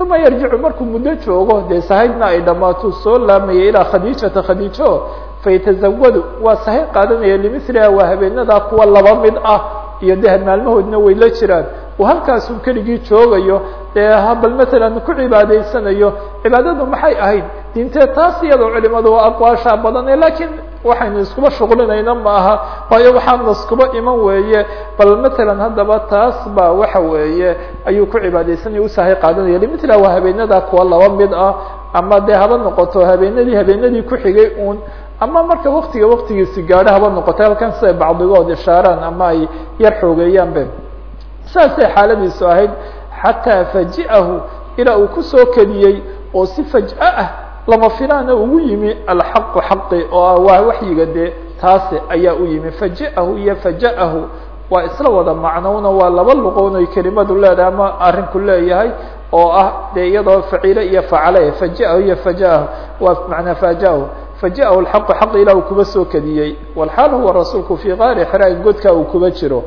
Uma yarjicu markuu muddo joogo dee sahaydna ay dhammaato soo laamayay ilaa khadiijata khadiijo fayatazawadu waa sahay qaadanaya limiliha waa habeenadaa kuwa laba mid ah iyo dee maalmahoodna way la jiraan. Uu halkaasuu keligii joogayo dee bal matalan ku cibaadaysanayo cibaadadu maxay ahayd diintee taas iyadoo culimadu waa aqwaasha badane lakiin waxaynu iskuba shuqlinayna ma aha waayo waxaan iskuba iman weeye. Bal matalan haddaba taas ba waxa weeye ayuu ku cibaadaysanaya usahay qaadanaya limithla waa habeenadaa kuwa laba mid ah ama dee haba noqoto habeenadii habeenadii ku xigay uun ama marka waktiga waktigiisi gaadho haba noqoto halkan siday bacdigood ishaaraan ama ay yar xoogeeyaanbe saasay xaaladiisu ahayd xataa faji'ahu ilaa uu ku soo kediyey oo si faj'a ah lama filaana ugu yimi alxaqu xaqi oo waa waxyiga dee taasi ayaa u yimi. Faji'ahu iyo faja'ahu waa isla wada macnowna waa laba luqoon oy kelimadu leedahay ama arrinku leeyahay oo ah dee iyadoo faciile iyo facale. Faji'ahu iyo faja'ahu waa macnaa faja'ahu. Faji'ahu alxaqu xaqi ilaa uu kuba soo kediyey walxaal huwa rasuulku fii qaari xiraain godka uu kuba jiro.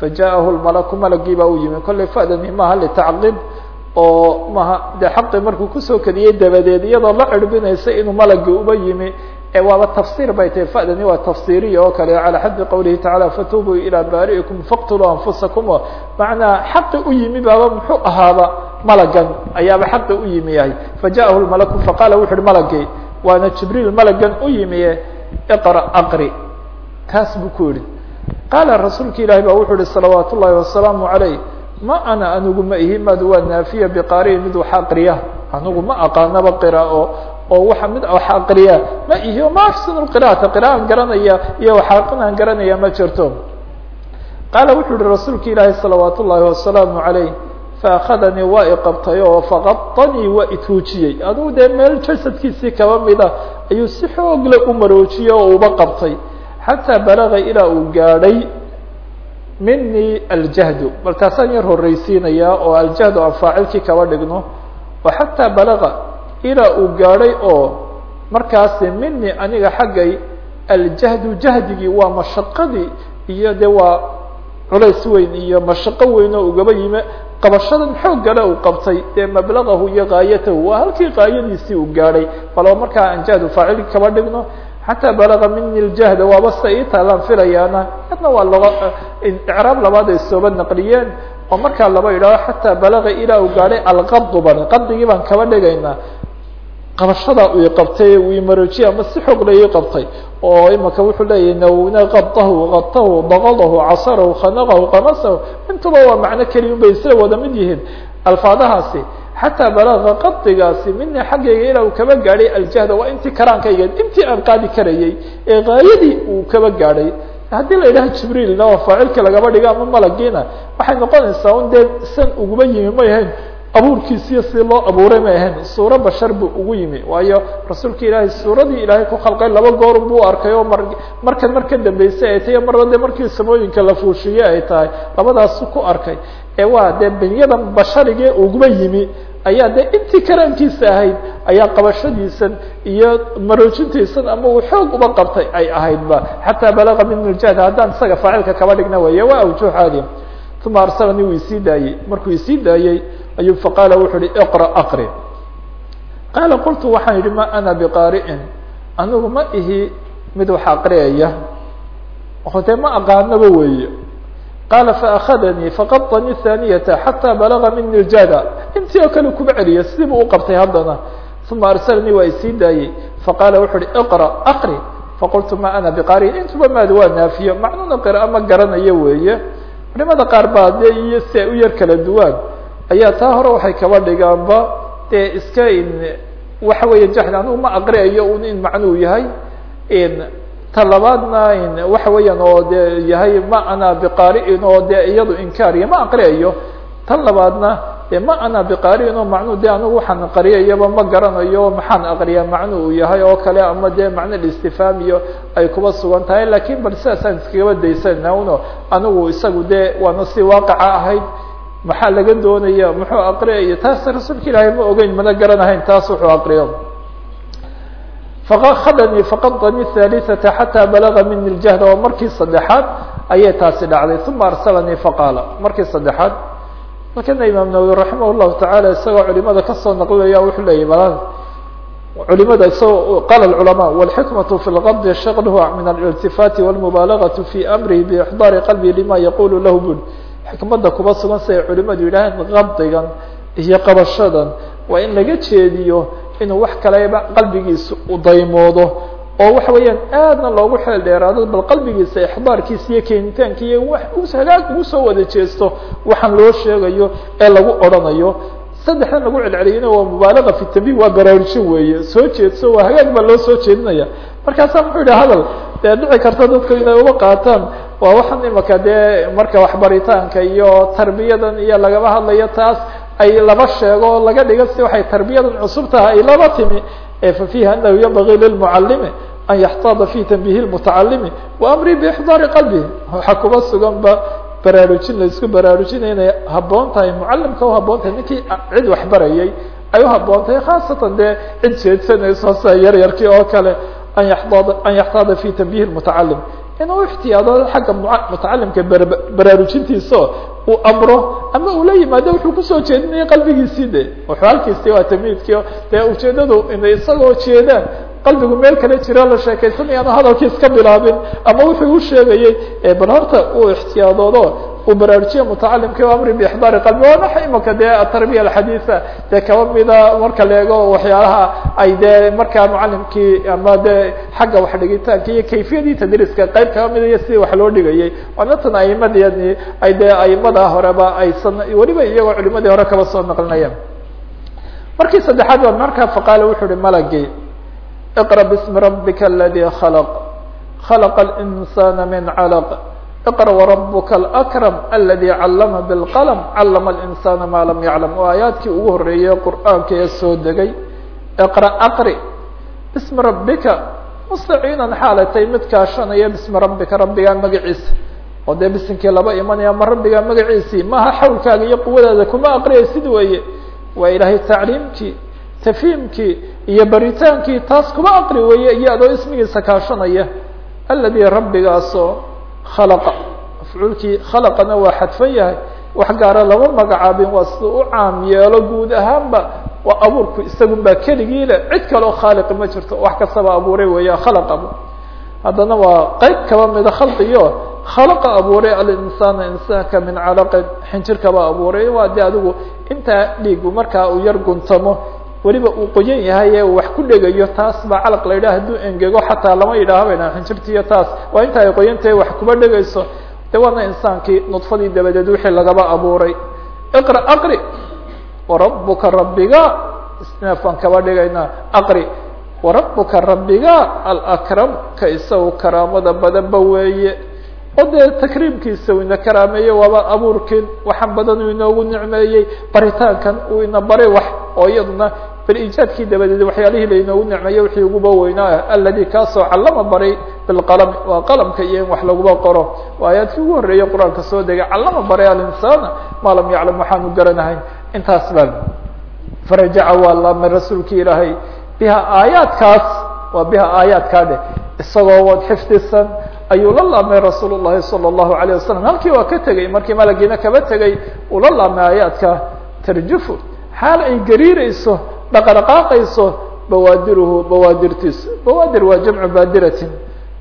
Faja'ahu lmalaku malagii baa u yimi. Kollay fa'dani maaha litacqiib oo maha de xaqi markuu ku soo kediyey dabadeed iyadoo la cirbinaysa inuu malagii uba yimi ee waaba tafsiir bay tahay fa'dani waa tafsiiriya oo kale calى xaddi qowlihi tacala fatubuu ilaa baari'ikum faqtuluu anfusakum macnaa xaqi u yimi baaba muxuu ahaaba malagan ayaaba xaqi u yimi yahay. Faja'ahu lmalaku faqaala wuxu uhi malagii waana jibriil malagan u yimi iqra aqri. Taas buu ku yihi qaala rasuulka ilaahi ba wuxuu ihi salawaat ullahi wasalaamu عalayh ma ana anigu ma ihi madu waa naafiya biqaariin mid wax aqriya anigu ma aqaanaba qiraao oo waxa mid wax aqriya ma ihi ma axsanu qira'ata qira'an garanaya iyo waxaqinaan garanaya ma jirto. Qaala wuxuu yihi rasuulka ilaahi salawaat ullahi wasalaamu عalayh faakadanii waa iqabtay oo faqadanii waa ituujiyey adigu dee meel jasadkiisii kaba mida ayuu si xoogle u maroojiyey oo uba qabtay. Xataa balaga ilaa uu gaadhay mini aljahdu. Bal taasaan yar horreysiinayaa oo aljahdu aan faacilkii kaba dhigno oo xataa balaga ilaa uu gaadhay oo markaasi mini aniga xaggay aljahdu jahdigii waa mashaqadii iyo de waa culays weyn iyo mashaqo weyn oo ugaba yimi qabashadan xooggale uu qabtay dee mablagahu iyo gaayatahu waa halkii gaayadiisii uu gaadhay. Balba markaa aan jahdu faacilkii kaba dhigno xataa balaga mini ljahda waaba sida ii taalaan filayaana. Adna waa laba icraab labaad ay sooba naqliyeen oo markaa laba idhaaho xataa balaga ilaa uu gaadhay alqabdu ban qabdigii baan kaba dhigaynaa qabashadaa uu iqabtay uu imaroojiye ama si xoog la ii qabtay. Oo imaka wuxuu leeyahy nawna qabdahu qadtahu baqadahu casarahu khanaqahu qamasahu intuba waa macno keliya bay isla wada mid yihiin. Alfaadahaasi xataa balaga qadigaasi mina xaggayga ilaa uu kaba gaadhay aljahda waa intii karaankayga intii aan qaadi karayay ee gaayadii uu kaba gaadhay haddii la yidhaha jibriilna waa faacilka lagaba dhigo ama malagiina waxay noqonaysaa un dee san uguba yimi may ahayn abuurkiisiyo si loo abuuray may ahayn suuro bashar buu ugu yimi waayo rasuulka ilaahay suuradii ilaahay ku khalqay laba goor buu arkay oo mar markan mar ka dambeysay ay tahay marba de markii samooyinka la fuushiye ay tahay labadaasu ku arkay ee waa dee benyadan basharigee uguba yimi ayaa dee intii karaankiisa ahayd ayaa qabashadiisan iyo maroojintiisan ama uu xoog uba qabtay ay ahaydba. Xataa balaga min nuljahd haddaan isaga faacilka kaba dhigna weeye waa awjuh caadi uma arsalanii wuu isii daayey. Markuu isii daayey ayuu faqaala wuxu uhi iqra aqri. Qaala qultu waxaan yidhi ma ana biqaari'in. Anigu ma ihi mid wax aqriyaya. Dee ma aqaanaba weeye qaala faakadanii faqadanii thaaniyata xataa balaga mini ljada intii oo kale kuba celiya sidii buu uqabtay haddana uma arsalanii waa isii daayey faqaala wuxu uhi iqra aqri faqultu ma ana biqaari'in intuba maad waa naafiyo macnuna qira'a ma garanayo weeye culimada qaar baa dee iyo si ay u yar kala duwaan ayaa taa hore waxay kaba dhigaanba dee iska waxa weeye jaxli anigu ma aqriayo un in macnuu yahay ta labaadna in waxa weeyaan oo dee yahay ma ana biqaari'in oo dee iyadu inkaariya ma aqriayo tan labaadna de ma ana biqaari'in oo macnuu de anigu waxaan qariyayaba ma garanayo maxaan aqriyaa macnu uu yahay oo kale ama dee macno listifaam iyo ay kuba sugan tahay laakiin bal sidaasaan iskagaba daysana uno anigu isagu dee waana si waaqica ahayd maxaa laga doonaya muxuu aqriyayo taas rasuulka ilaahay ma ogeyn mana garanahayn taas wuxuu aqriyo fakadanii faqadanii thalithata xataa balaga mini ljahd oo markii saddexaad ayay taasi dhacday uma arsalanii faqaala markii saddexaad markana imaam nawowi raximah llahu tacaala isagoo culimada kasoo naqlinaya wuxuu leeyay bal culimada isagoo qala culama wاlxikmaة fi lqabdi shaqlhu min aliltifaati wاlmubaalagaةu fi amrihi bixdaari qalbi lima yaqulu lahu bul xikmada kuba sugan si ay culimadu yidhaaheen qabdigan iyo qabashadan waa in laga jeediyo inuu wax kaleba qalbigiisa u daymoodo oo waxa weeyaan aadna loogu xeel dheeraado bal qalbigiisa ixdaarkiisa iyo keenitaanka iyo wax hagaag ugu soo wada jeesto waxaan loo sheegayo ee lagu odrhanayo saddexdan lagu celceliyana waa mubaalaga fi tambih waa baraarujin weeye soo jeedso waa hagaag baa loo soo jeedinaya. Markaasaa muxuu yidhi hadal dee dhici karta dadku inay uga qaataan waa waxaan imaka dee marka waxbaritaanka iyo tarbiyadan iyo lagaba hadlayo taas ay laba sheego oo laga dhigo si waxay tarbiyadan cusub tahay ay laba timi fa fiiha anahu yanbagii lilmucalimi an yaxtaada fi tanbihi lmutacalimi wa amri biixdaari qalbihi. Waxaa kuba sugan ba baraarujin la isku baraarujinaya inay haboon tahay mucalimka uhaboon tahay ninkii cid waxbarayay ay uhaboon tahay khaasatan dee cid jeedsanayso sida yar yarkii oo kale an yaxtaada an yaxtaada fi tanbihi lmutacalim inuu ixtiyaado xagga mutacalimka baraarujintiisa uu amro ama uu la yimaado wuxuu ku soo jeedinaya qalbigiisii de wuxuu halkiisi waa tamiidkii dee ujeedadu inay isagoo jeedaan qalbigu meel kale jira la sheekaysanaya anu hadalkii iska bilaabin ama wuxuu u sheegayey bal horta uu ixtiyaadoodo baraarujiyey mutacalimkii amri bixdaari qalbi waa maxay imaka dee atarbiya alxadiida dee kaba marka la waxyaalaha ay dee markaa macalimkii ama dee xagga wax dhigitaanka iyo kayfiyadii tadriiska qayb kaba iyo sidii wax loo dhigayay waana tan ay dee aimada horeba aysan weliba iyagoo culimadii hore kaba soo naqlinayaan markii saddexaad baa markaa faqaala wuxuu uhi malagi iqra bismi rabbika aladii khalaq khalaqa alinsaana min calaq اقرأ وربك الأكرم الذي علم بالقلم علم الإنسان ما لم يعلم وآيaaدkii ugu horeeyey qرآaaنka ee soo degay اقرأ أقري باسم ربka مستعيiنا xaalatay mid kaashanaya باسم ربka rabbigaa magaciisa oo dee bisinkii laba imanaya ma rabbigaa magaciisii maha xawlkaaga iyo quwadaada kuma aqriyaysid weeye waa ilaahay tacliimkii tafhiimkii iyo baritaankii taas kuma aqri weeye iyo adoo ismigiisa kaashanaya aladi rabbigaasoo khalaqa. Mafcuulkii khalaqana waa xadfan yahay. Wax gaara lama magacaabin waa sida u caam yeelo guud ahaanba waa abuurku isagun baa keligii le cid kaloo khaaliqi ma jirto. Wax kastaba abuuray weeya khalaqaba haddana waa qeyb kaba mida khalqiyo khalaqa abuuray alinsaana insaanka min calaqin xinjirkaba abuuray. Waa de adigu intaa dhiigu markaa uu yar guntamo weliba uu qoyan yahay ee wax ku dhegayo taas baa calaq la yidhaha hadduu engego xataa lama yidhaaha bayna xinjirtiiyo taas. Waa inta ay qoyan tahay wax kuba dhegayso. De waana insaankii nudfadii dabadeed wixii lagaba abuuray. Iqra aqri. Warabuka rabbiga. Isneefaan kaba dhigaynaa aqri. Warabuka rabbiga. Alakram. Ka isagu karaamada badanba weeye. Oo dee takriimkiisa uu ina karaameeyey waaba abuurkin. Waxaan badan uu inoogu nicmeeyey. Baritaankan uu ina baray wax oo iyaduna bal iijaadkii dabadeed waxyaalihii lainoogu nicmeeyey wixii uguba weynaa aladi kaasoo callama baray bilqalami waa qalamka iyo in wax laguba qoro waa aayaadkii ugu horreeyey qur-aanka soo degay callama baray alinsaana maa lam yaclam waxaanu garanahayn intaas baa farajaca waa laamay rasuulki ilaahay biha aayaadkaas waa biha aayaadkaa dheh isagoo wad xifdisan ayuu la laamay rasuul llahi salى الlahu عalيه wasalam halkii waa ka tegey markii malagiina kaba tegey uu la laamay aayaadka tarjufu xaal ay gariireyso dhaqdhaqaaqayso bawaadiruhu bawaadirtiisu bawaadir waa jamcu baadiratin.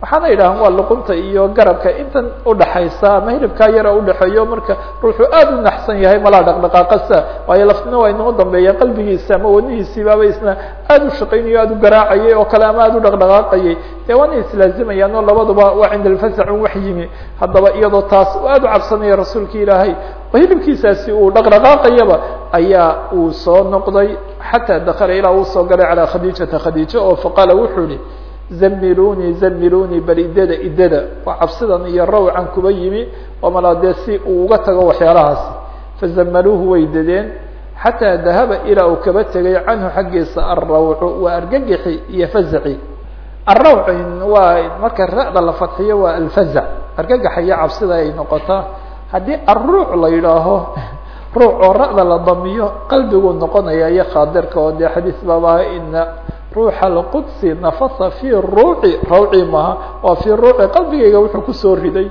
Waxaana yidhahan waa luqunta iyo garabka intan udhaxaysa ama hilibkaa yara udhaxeeyo marka ruuxuu aad u naxsan yahay malaa dhaqdhaqaaqasa waayo laftina waa inoo dambeeya qalbigiisa ama wadnihiisiibaaba isna aad u shaqaynayo aad u garaacayay oo kale ama aad u dhaqdhaqaaqayay. Dee waana islaazimayaan oo labaduba waa cinda alfasacun wax yimi. Haddaba iyadoo taas aad u cabsanaya rasuulka ilaahay oo hilibkiisaasi uu dhaqdhaqaaqayaba ayaa uu soo noqday xataa dakala ilaa uu soo galay calaa khadiijata khadiija oo faqaala wuxuu yihi zamiluni zamiluni bal idada idada waa cabsidan iyo rawcan kuba yimi oo malaa dee si uu uga tago waxyaalahaasi. Fazamaluuhu way dadeen xataa dahaba ilaa uu kaba tegay canhu xaggiisa alrawcu waa argagixi iyo fazaci. Alrawc waa marka ra'da la fadxiyo waa alfazac argagaxa iyo cabsida ay noqotaa haddii alruuc la yidhaaho ruuc oo ra'da la damiyo qalbiguu noqonaya iyo khaadirka oo dee xadiis baaba ina ruuxa alqudsi nafasa fi ruuci rawci maaha waa fi ruuci qalbigayga wuxuu ku soo riday.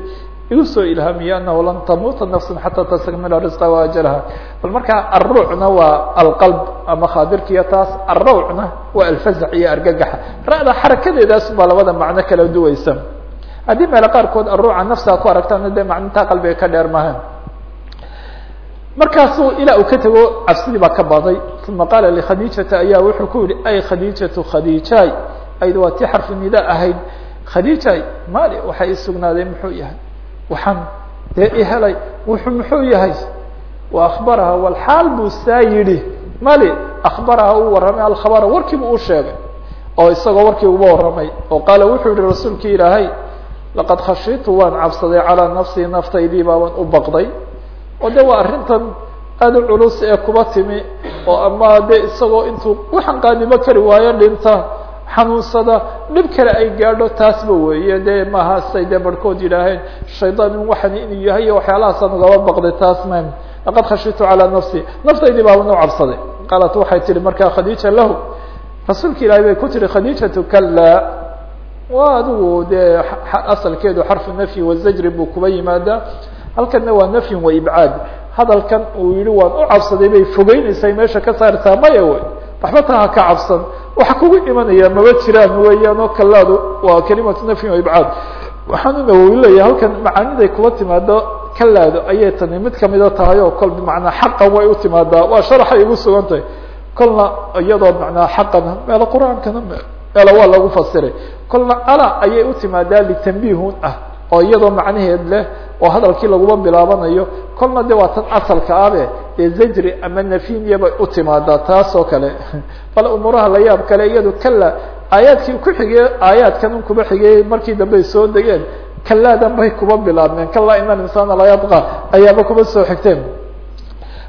Igu soo ilhaamiyey anahu lan tamuuta nafsun xataa tastakmila risqa waajalaha bal markaa alruucna waa alqalb ama khaadirkiiyo taas alrawcna waa alfazac iyo argagaxa. Ra'da xarakadeedaas baa labada macno kala duwaysa haddii meelo qaarkood alruuca nafsiga ku aragtaana dee macnintaa qalbiga ka dheer mahan markaasuu ilaa uu ka tego cabsidii baa ka baday. Uma qaala likhadiijata ayaa wuxuu ku yihi ay khadiijatu khadiijaay ayd waa tii xarfu nida ahayd. Khadiijaay mali waxay isugnaaday muxuu yahay? Waxaan dee ihelay wuxuu muxuu yahay? Wa akbaraha walxaal buu saa yidhi. Mali akbaraha uu warramay alkhabara warkiibu u sheegay oo isagoo warkii uba warramay. Oo qaala wuxuu yihi rasuulki ilaahay laqad khashitu waan cabsaday calaa nafsii naftaydii baaban u baqday. oo de waa arrintan aada u culus ee kuba timi oo ama de isagoo intuu waxaan qaadimo kari waayo dhinta xanuunsada dhib kale ay gaadho taasba weeye. De maaha say dee barhkood yidhaaheen shaydaan in waxan inuu yahay iyo waxyaalahaasaan ugaba baqday taas ma laqad khashitu calaa nafsi. Naftaydii baaban u cabsaday. Qaalat waxay tihi markaa khadiija lahu. Rasuulka ilaahay bay ku tihi khadiijatu kala waa adigu dee asalkeedu xarfu nafyi wazajri buu kuba yimaadaa. Halkanna waa nafyin wa ibcaad. Hadalkan uu yihi waan u cabsaday bay fogeynaysaa meesha ka saartaa maya wey waxba taa ha ka cabsan. Waxa kugu imanaya maba jiraan weeyaan oo kalaadu waa kalimatu nafyin wa ibcaad. Waxaanu nawowi leeyahay halkan macaaniday kuba timaado kalaadu ayay tani mid kamida tahay oo kol bimacnaa xaqan way u timaadaa. Waa sharaxay igu sugan tahay kolna iyadoo macnaa xaqan meelo qur'aankana meelo waa lagu fasiray. Kolna ala ayay u timaadaa litanbihun ah oo iyadoo macnaheed leh oo hadalkii laguma bilaabanayo kolna de waa tan asalka abe dee zajri ama nafiniya bay u timaadaa taas kale. Bal umuuraha la yaab kale iyado kala aayaadkii ku xigey aayaadkan un kuba xigey markii dambe ay soo degeen kalaadan bay kuba bilaabmeen kalaa ina insaana la yabqa ayaaba kuba soo xigteen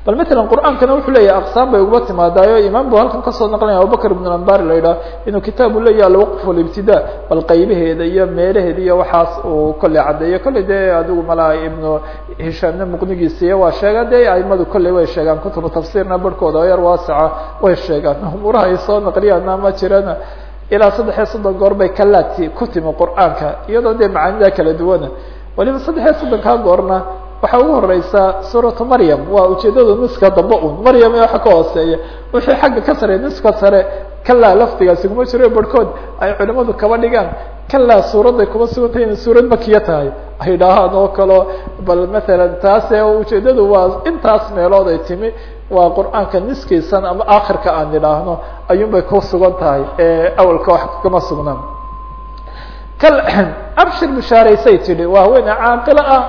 bal matalan qur'aankana wuxuu leeyahay aqsaam bay uga timaadaayo imaam bu halkan ka soo naqlinaya abubakr ibn ambari la yidhaha inuu kitaabu leeyahay alwaqf walibtida bal qaybaheeda iyo meelaheeda iyo waxaas uu kolley caddeeyo kolley dee adigu malaa ibnu hishaamne muqnigiisiiya waa sheegaan de aimadu kolley way sheegaan kutubu tafsiirna barhkooda oo yar waaseca way sheegaan. Umuuraha soo naqliyaana ma jirana ilaa saddex iyo soddon goor bay kalaadki ku timi qur'aanka iyadoo dee macaanida kala duwana. Waliba saddex iyo soddonkaa goorna waxaa ugu horeysaa suuratu maryam waa ujeedada niska dambe un maryam ee waxa ka hooseeya wixii xagga ka sare niska sare kalaa lafdigaasi kuma jiro barhkood ay culimadu kaba dhigaan. Kalaa suuradday kuma sugantay inay suurad makiya tahay. Ay dhahaan oo kaleo bal mathalan taase ujeedadu waa intaas meelood ay timi waa qur'aanka niskiisan ama akhirka aan idhaahno ayuun bay ku sugan tahay awalka wax kama sugnaan. Abshir bishaaraysay tidhi waa haween caaqilo ah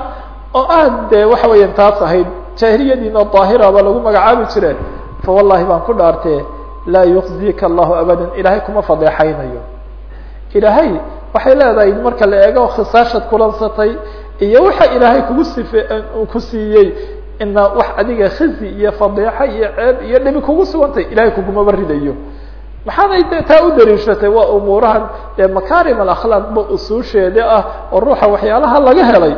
oo aad de waxa weeyaan taas ahayd jaahiliyadiin oo daahiraba lagu magacaabi jireen fa wallahi baan ku dhaartee laa yukzika allahu abadan ilaahay kuma fadeexaynayo. Ilaahay waxay leedahay marka la eego khisaashad kulansatay iyo waxa ilaahay kugu sife ku siiyey ina wax adiga khizi iyo fadiixa iyo ceeb iyo dhibi kugu sugantay ilahay kugumaba ridayo maxaanay de taa u daliishatay waa umuurahan dee makaarim alakhlaaq ba usuusheeda ah oo ruuxa waxyaalaha laga helay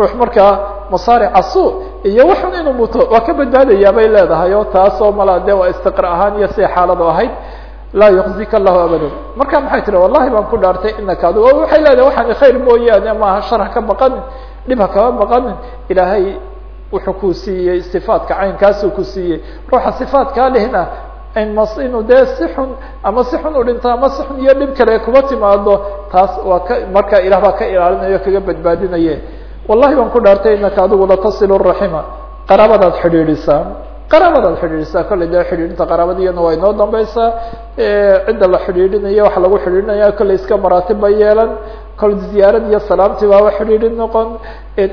ruux markaa masaarica suu iyo waxun inuu muto waa ka badbaadayaa bay leedahay oo taasoo mala de waa istiqra ahaan iyo siday xaaladu ahayd laa yuqzika allahu abadan. Marka maxay tiri wallahi baan ku dhaartay inaka adu waxay leedahay waxaan khayr mooyaane maaha shar ha ka baqanin dhib ha kama baqanin ilaahay wuxuu ku siiyey صifaatka caynkaasuu ku siiyey. Ruuxa صifaatkaa lehna inuu dee si xun ama si xun u dhinto ama si xun iyo dhib kale kuba timaado taas waa ka marka ilah baa ka ilaalinayo kaga badbaadinaye wallahi baan ku dhaartay inaka adigu latasilu raxima qaraabadaad xidhiidhisaa qaraabadaad xidhiidhisaa kolley dee xidhiidhinta qaraabadiyana waa inoo dambeysaa cidda la xidhiidhinayo waxa lagu xidhiidhinaya kolley iska maraatib ba yeelan. Kol ziyaarad iyo salaamtii baaba xidhiidhin noqon.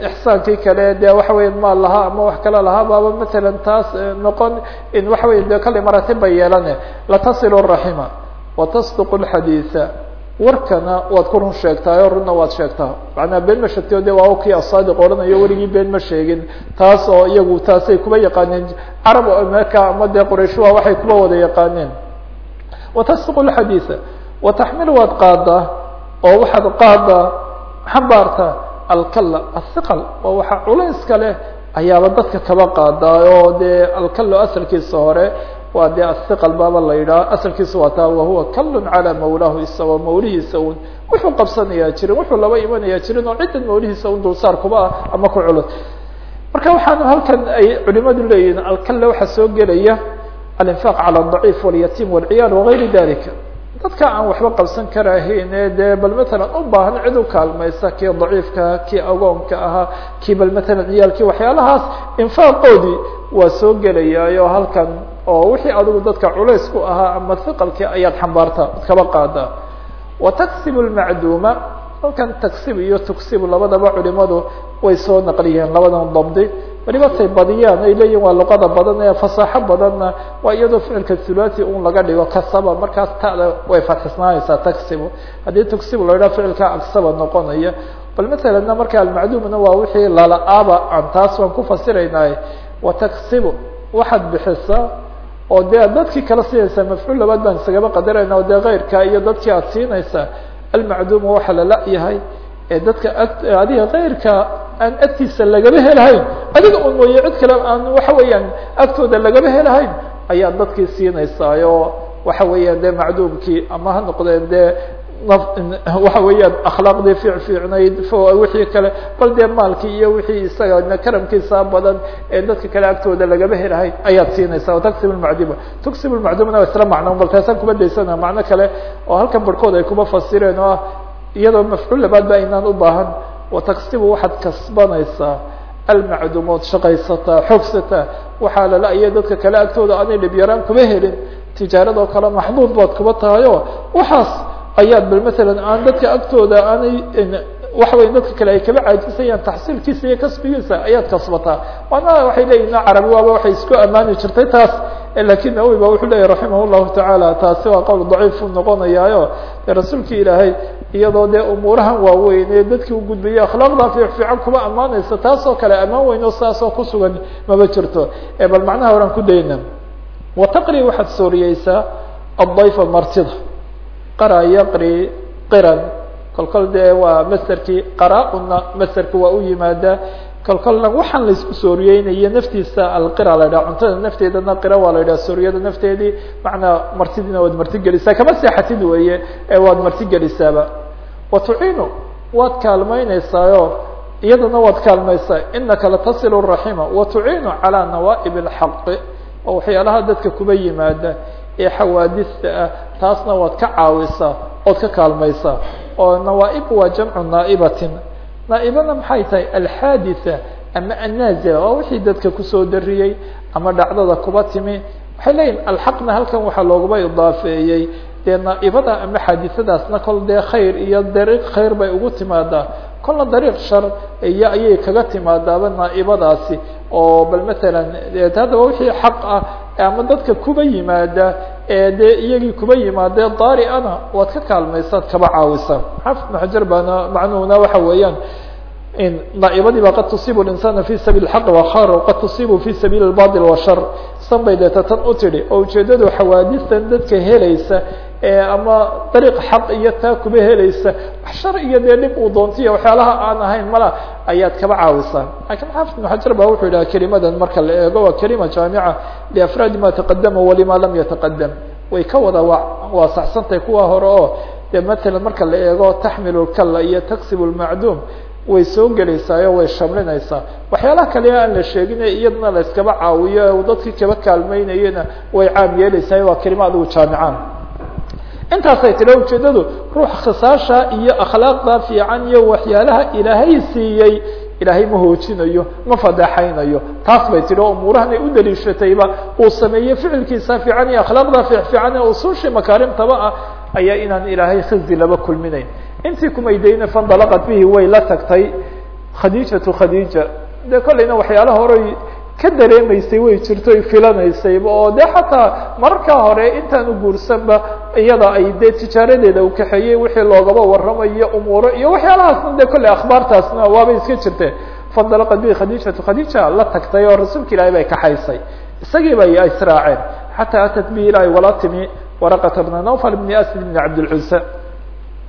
Ixsaankii kale de waxa weya maal lahaa ama wax kale lahaa baaba matalan taas noqon. In waxa weya de kolley maraatib ba yeelane. Latasilu raxima watasduqu lxadiida warkana waad ku run sheegtaayo runna waad sheegtaa macnaa been ma sheegtayo de waa kii asaadiq odhanayo weligii been ma sheegin. Taas oo iyagu taasay kuba yaqaaneen. Carab meka ama dee qurayshuha waxay kuba wada yaqaaneen. Watasduqu lxadiida wataxmil waad qaadaa oo waxaad qaadaa xambaarta alkala athiqal oo waxa culayska leh ayaaba dadka kaba qaadaa oo dee alkalo asalkiisa hore waa dee athiqal baaba la yidhaha asalkiisa waa taa wahuwa kalun calaa mawlaahu isagoo mawlihiisa un wuxuu qabsanayaa jirin wuxuu laba imanayaa jirin oo ciddan mawlihiisa un dulsaar kuba ah ama ku culus marka waxaanu halkan ay culimadu leeyihiin alkale waxaa soo gelaya alinfaaq cala adaciif walyatiim walciyaal wagayri dalika dadka aan waxba qabsan karahayn ee dee bal matalan u baahan cid kaalmaysa kii daciifkaha kii agoonka ahaa kii bal matalan ciyaalkii waxyaalahaas infaaqoodii waa soo gelayaayo halkan oo wixii adigu dadka culays ku ahaa ama hiqalkii ayaad xambaartaa ad kaba qaadaa wa taksibu lmacduuma halkan taksib iyo tuksibu labadaba culimadu way soo naqliyeen labadan dabdi. Waliba say badiyaan ay leeyihiin waa luqada badan ee fasaaxo badanna waa iyadoo ficilka thulathi un laga dhigo kasaba markaas tada way fatxisnaanaysaa taksibu haddii tuksibu la idhaha ficilka agsaba noqonaya bal masalanna marka almacduumna waa wixii lala-aba aan taas waan ku fasiraynay wa taksibu waxaad bixisaa oo dee dadkii kala siinaysaa mafcuul labaad baan isagaba qadarayna oo dee keyrka iyo dadkii aad siinaysaa almacduuma waxaa lala-yahay ee dadka adiga keyrka aan agtiisa lagaba helahayn. Adiga un mooye cid kale aan waxa weeyaan agtooda lagaba helahayn ayaa dadkii siinaysaayoo waxa weeyaan dee macduumkii ama ha noqdeen dee waxa weeyaan akhlaaqdii fiic fiicnayd wixii kale bal dee maalkii iyo wixii isaga karamkiisa badan ee dadka kale agtooda lagaba helahayn ayaad siinaysaa. O taksib lmacduma tuksib lmacdumna isla macno bal taasaan kuma daysana. Macno kale oo halkan barhkood ay kuma fasireen oo ah iyadoo mafcuul labaad ba aynaan u baahan. Wataksibu waxaad kasbanaysaa. Almacdumood shaqaysataa xoogsataa waxaa lala-iyo dadka kale agtooda aanay dhibyaraan kuma helin. Tijaaradoo kale maxduud baad kuba tahayo. Waxaas ayaad bal matalan aan dadka agtooda aanay waxa weya dadka kale ay kaba caajisayaan taxsiilkiisa iyo kasbigiisa ayaad kasbataa. Waana waxay leeyihiin carabi waaba waxay isku ammaani jirtay taas laakiin nawowi ba wuxuu leyahy raximah llahu tacaala taasi waa qowl daciifu noqonayaayo. De rasuulkii ilaahay iyadoo dee umuurahan waaweyn ee dadkii u gudbayay akhlaaqda fiic fiican kuma ammaanaysa taasoo kale ammaan weyn oo saasoo kusugan maba jirto. Bal macnaha horaan ku dayna wataqri waxaad sooriyeysaa addayfa martida qara yaqri qiran. Kolkol dee waa masterkii qaraa-una masterka waa u yimaadaa kolkolna waxaan la isku sooriyeynayo naftiisa alqira la yidhaha cuntada nafteedana qira waa la yidhaha sooriyada nafteedii macnaa martidiina waad martigelisaa. Kama seexatid weeye ee waad martigelisaaba. Wa tuciinu waad kaalmaynaysaayo iyadana waad kaalmaysaa inaka latasilu raxima wa tuciinu calaa nawaa'ib alxaqi oo waxyaalaha dadka kuba yimaada ee xawaadista ah taasna waad ka caawisaa ood ka kaalmaysaa oo nawaaib waa jamcu naa'ibatin. Naaibana maxay tahay? Alxaaditha ama annaazila. Waa wixii dadka ku soo dariyey ama dhacdada kuba timi. Waxay leeyihiin alxaqna halkan waxaa loogaba idaafeeyey dee naaibada ama xaadisadaasna kol dee khayr iyo dariiq khayr bay ugu timaadaa. Kolna dariiq shar iyo ayay kaga timaadaaba naaibadaasi. Oo bal matalan haddaba wixii xaq ah ama dadka kuba yimaada ee dee iyagii kuba yimaadee daari-ana waad ka kaalmaysaad kaba caawisa xaafid ibn xajar baana macnuhuna waxa weeyaan naaibadii ba qad tusiibu insana fi sabiil xaq wakar qad tusiibu fi sabiil bail washar san bay deeta tan u tidhi oo ujeedadu xawaadistan dadka helaysa ama dariiq xaq iyo taa kuba helaysa. Wax shar iyo dee dhib uu doontiyo waxyaalaha aan ahayn mala ayaad kaba caawisaa. Lakiin xaafid ibn xajar ba wuxuu yidhaha kelimadan marka la eego waa kelima jaamica liafraadi ma taqadama walima lam yataqadam way ka wada waasaxsantahay kuwa hore oo dee matalan marka la eego taxmilu lkalla iyo taksib lmacduum way soo gelaysaayo way shamlinaysaa. Waxyaalaha kale aan la sheegin iyadana la iskaba caawiyo dadkii kaba kaalmeynayena way caam yeelaysaa waa kelima adigu jaamicaan intaasay tiri ujeedadu ruux khisaasha iyo akhlaaqda fiican iyo waxyaalaha ilaahay siiyey ilaahay ma hoojinayo ma fadeexaynayo taas bay tihi oo umuurahan ay u daliishatayba uu sameeyey ficilkiisa fiican iyo akhlaaqda fiican ee usuushii makaarimtaba ah ayaa inaan ilaahay khizi laba kulminayn. Intii kumaydayna fandalaqad bihi way la tagtay khadiijatu khadiija. De kollayna waxyaalaha horey ka dareemaysay way jirto ay filanaysayba oo de xataa mararka hore intaan u guursanba iyada ay dee tijaaradeeda u kaxeeyey wixii loogaba warramayo umuuro iyo waxyaalahaasna de kolley akhbaartaasna waabay iska jirteen fandalaqad bihi khadiijatu khadiija la tagtay oo rasuulka ilaahay bay kaxaysay. Isagii bay israaceen. Xataa atat bihi ilaahay wala timi waraqata bna nawfal bni asad bni cabdilcusa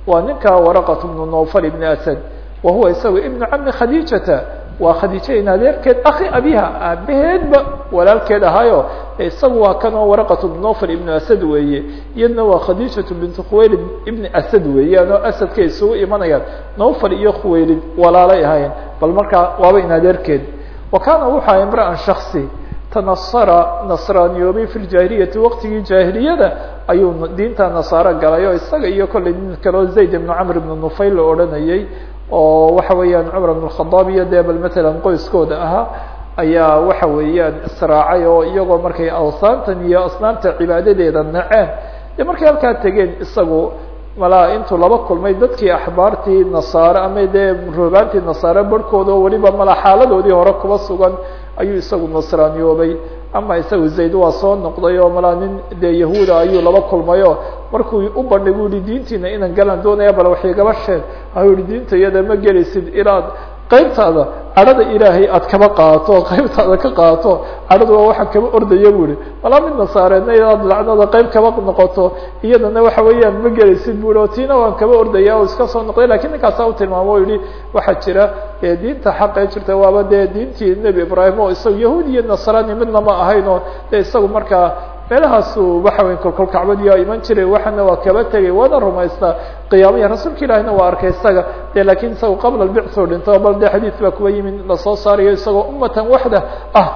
waa ninka waraqat bnu nawfal ibni asad. Wa huwa isagu ibnu cami khadiijata waa khadiija in adeerkeed akhi abiha aabaheedba walaalkeed ahaayo. Isagu waa kanoo waraqat bnu nawfal ibnu asad weeye. Iyadna waa khadiijatu bintu khuwaylid ibni asad weeyaan oo asadkay isugu imanayaan. Nawfal iyo khuwaylid walaalay ahaayeen. Bal markaa waaba in adeerkeed wa kaana wuxu aha imra'an shaksi tanasara nasraaniyoobay fi ljaahiliyati waqtigii jaahiliyada ayuu diinta nasaaro galay oo isaga iyo kollay nin kaleo zayd ibnu camr ibnu nufayl la odhanayay oo waxa weeyaan cumar ibn khadaab iyo dee bal matalan qoyskooda ahaa ayaa waxa weeyaan israacay oo iyagoo markay awsaantan iyo asnaamta cibaadadeeda naceen. Dee markay halkaa tegeen isagu malaa intuu laba kulmay dadkii axbaartii nasaare ama dee roobaantii nasaare barhkooda oo weliba mala xaaladoodii hore kuba sugan ayuu isagu nasraaniyoobay ama isagu zayd waa soo noqday oo malaa nin dee yahuuda ayuu laba kulmayo. Markuu u yihi diintiina inaan galan doonaya bal wax igaba ayuu yihi ma gelaysid ilaad qaybtaada cadhada ilaahay aad kaba qaato qaybtaada ka qaato cadhada waa waxaan kaba ordaya bu ihi malaa mid nasaareedna inaad lacnada qayb kaba noqoto iyadana waxa weeyaan ma gelaysid bu ihi oo tiina waan kaba ordaya oo iska soo noqday laakiin ninkaasa u tilmaamo o waxaa jira diinta xaqee jirta waaba dee diintii nebi ibraahim oo isaga yahuud iyo nasraani midna ma ahayn oo de isagu markaa meelahaasu waxa wey kolkol kacbadiyaa iman jiray waxana waa kaba tegay waana rumaystaa qiyaamaya rasuulka ilaahina waa arkay isaga. De laakiin isaga qabla lbicthu dhinto bal de xadiid baa kuba yimid la soo saarayo isagoo ummatan waxda ah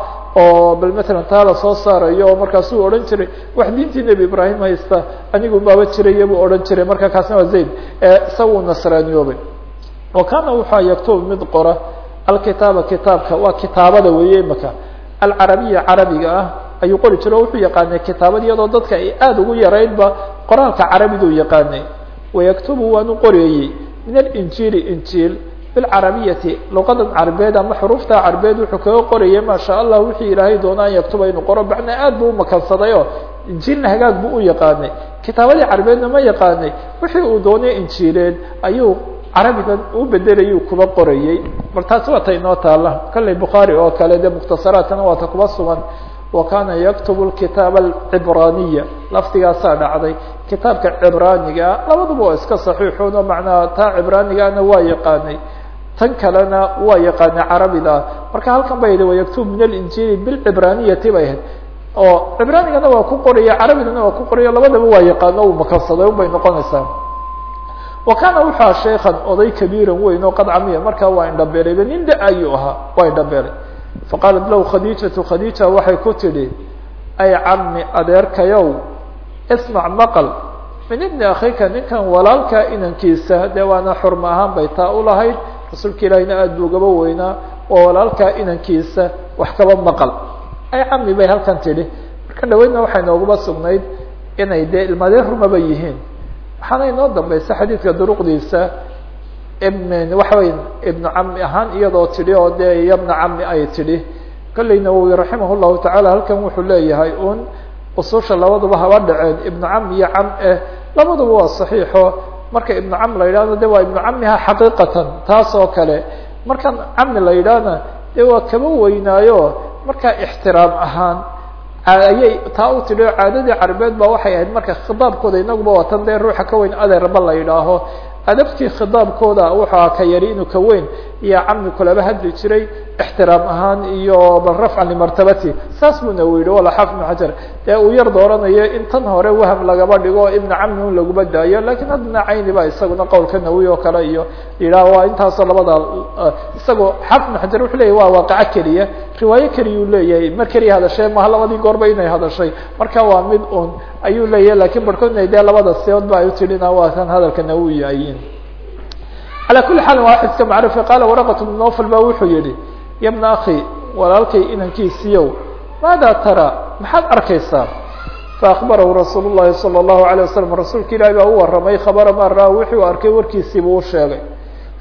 oo bal matalan taa la soo saarayo oo markaasuu odhan jiray wax diintii nebi ibraahim haysta anigu baaba jiraya buu odhan jiray. Marka kaasna waa zayd isaga uu nasraaniyoobay. Wa kaana waxaa yaktubu mid qora alkitaaba kitaabka waa kitaabada weeye imaka alcarabiya carabiga ah ayuu qori jiro wuxuu yaqaanay kitaabad iyadoo dadka ay aada ugu yaraydba qoraalka carabiduu yaqaanay. Wayaktubu waanu qorayey min alinjiili injiil bilcarabiyati luqadan carbeed ama xuruufta carbeed wuxuu kaga qorayay maasha allah wixii ilaahay doona an yaktuba inuu qoro macnaa aad buu umakansaday oo injiilna hagaag buu u yaqaanay. Kitaabadii carbeedna ma yaqaanay wixii uu doonay injiileed ayuu carabigan u bedelayuu kuba qorayey. Bal taasi waa ta inoo taala kalley bukhaari oo kale dee mukhtasaraadkana waa ta kuba sugan kaana yaktubu kitaaba alcibraaniya lafdigaasaa dhacday kitaabka cibraaniga labaduba waa iska saxiixoon oo macnaha taa cibraanigaana waa yaqaanay tan kalena waa yaqaanay carabida marka halkan ba yihi wayaktubu min alinjiili bilcibraniyati bay ahayd oo cibraanigana waa ku qoraya carabigana waa ku qoraya labadaba waa yaqaano uu makansaday ubay noqonaysaa wa kaana wuxua shaykan oday kabiiran weyn oo qad camiya markaa waa indhabeelayba nin da ayuu ahaa waa indhabeelay faqaalat lahu khadiijatu khadiija waxay ku tidhi ay cami adeerkayow ismac maqal. min ibni akhika ninkan walaalka inankiisa dee waana xurma ahaan bay taa u lahayd rasuulka ilaahina aada buu gaba weynaa oo walaalka inankiisa wax kaba maqal ay cami bay halkan tidhi marka dhaweydna waxay nooguba sugnayd inay dee ilmadeen rumaba yihiin waxaana inoo dambaysa xadiidka duruqdiisa waxa wey ibnu cami ahaan iyadoo tidhi oo dee yabna cami ay tidhi kolley nawowi raximah llahu tacaala halkan wuxuu leeyahay un ususha labaduba haba dhaceen ibnu cam iyo cam eh labaduba waa saxiixo. Marka ibnu cam la yidhahdo de waa ibnu camiha xaqiiqatan taas kale. Markaan camni la yidhaahna dee waa kaba weynaayo. Markaa ixtiraam ahaan ayay taa u tidhi caadadii carbeed ba waxay ahayd marka khidaabkooda inaguba watan dee ruuxa ka weyn adeerba la yidhaaho adabtii khidaabkooda wuxuu ka yari inuu ka weyn iyo camni kulaba hadli jiray ixtiraam ahaan iyo bal rafcan limartabati. Saas buna u yidhi wala xaafid ibn xajar. Dee uu yar dooranayo in tan hore waham lagaba dhigo ibna camni un laguma daayo lakiin haddana cayni ba isaguna qowlka nawi oo kale iyo yidhaah waa intaasoo labada isagoo xaafid ibn xajar wuxuu leyahy waa waaqaco keliya. Riwaayo keliyuu leeyahay mar keliya hadashay maha labadii goorba inay hadashay. Marka waa mid un ayuu leeyahay laakiin barhkoodna dee labada siyood ba ay utidhina waa kan hadalka nawi ayin calى kuli xaal waa xidka macrufi qaala waraqat bn nofl ba wuxuu yihi ya bna akhi walaalkay inankiisiiyow maada tara maxaad arkaysaa faakbarahu rasuul الlahi salى الlahu عalيه waslm rasuulka ilahi baa u waramay khabara ma ra wixii u arkay warkiisiibuu u sheegay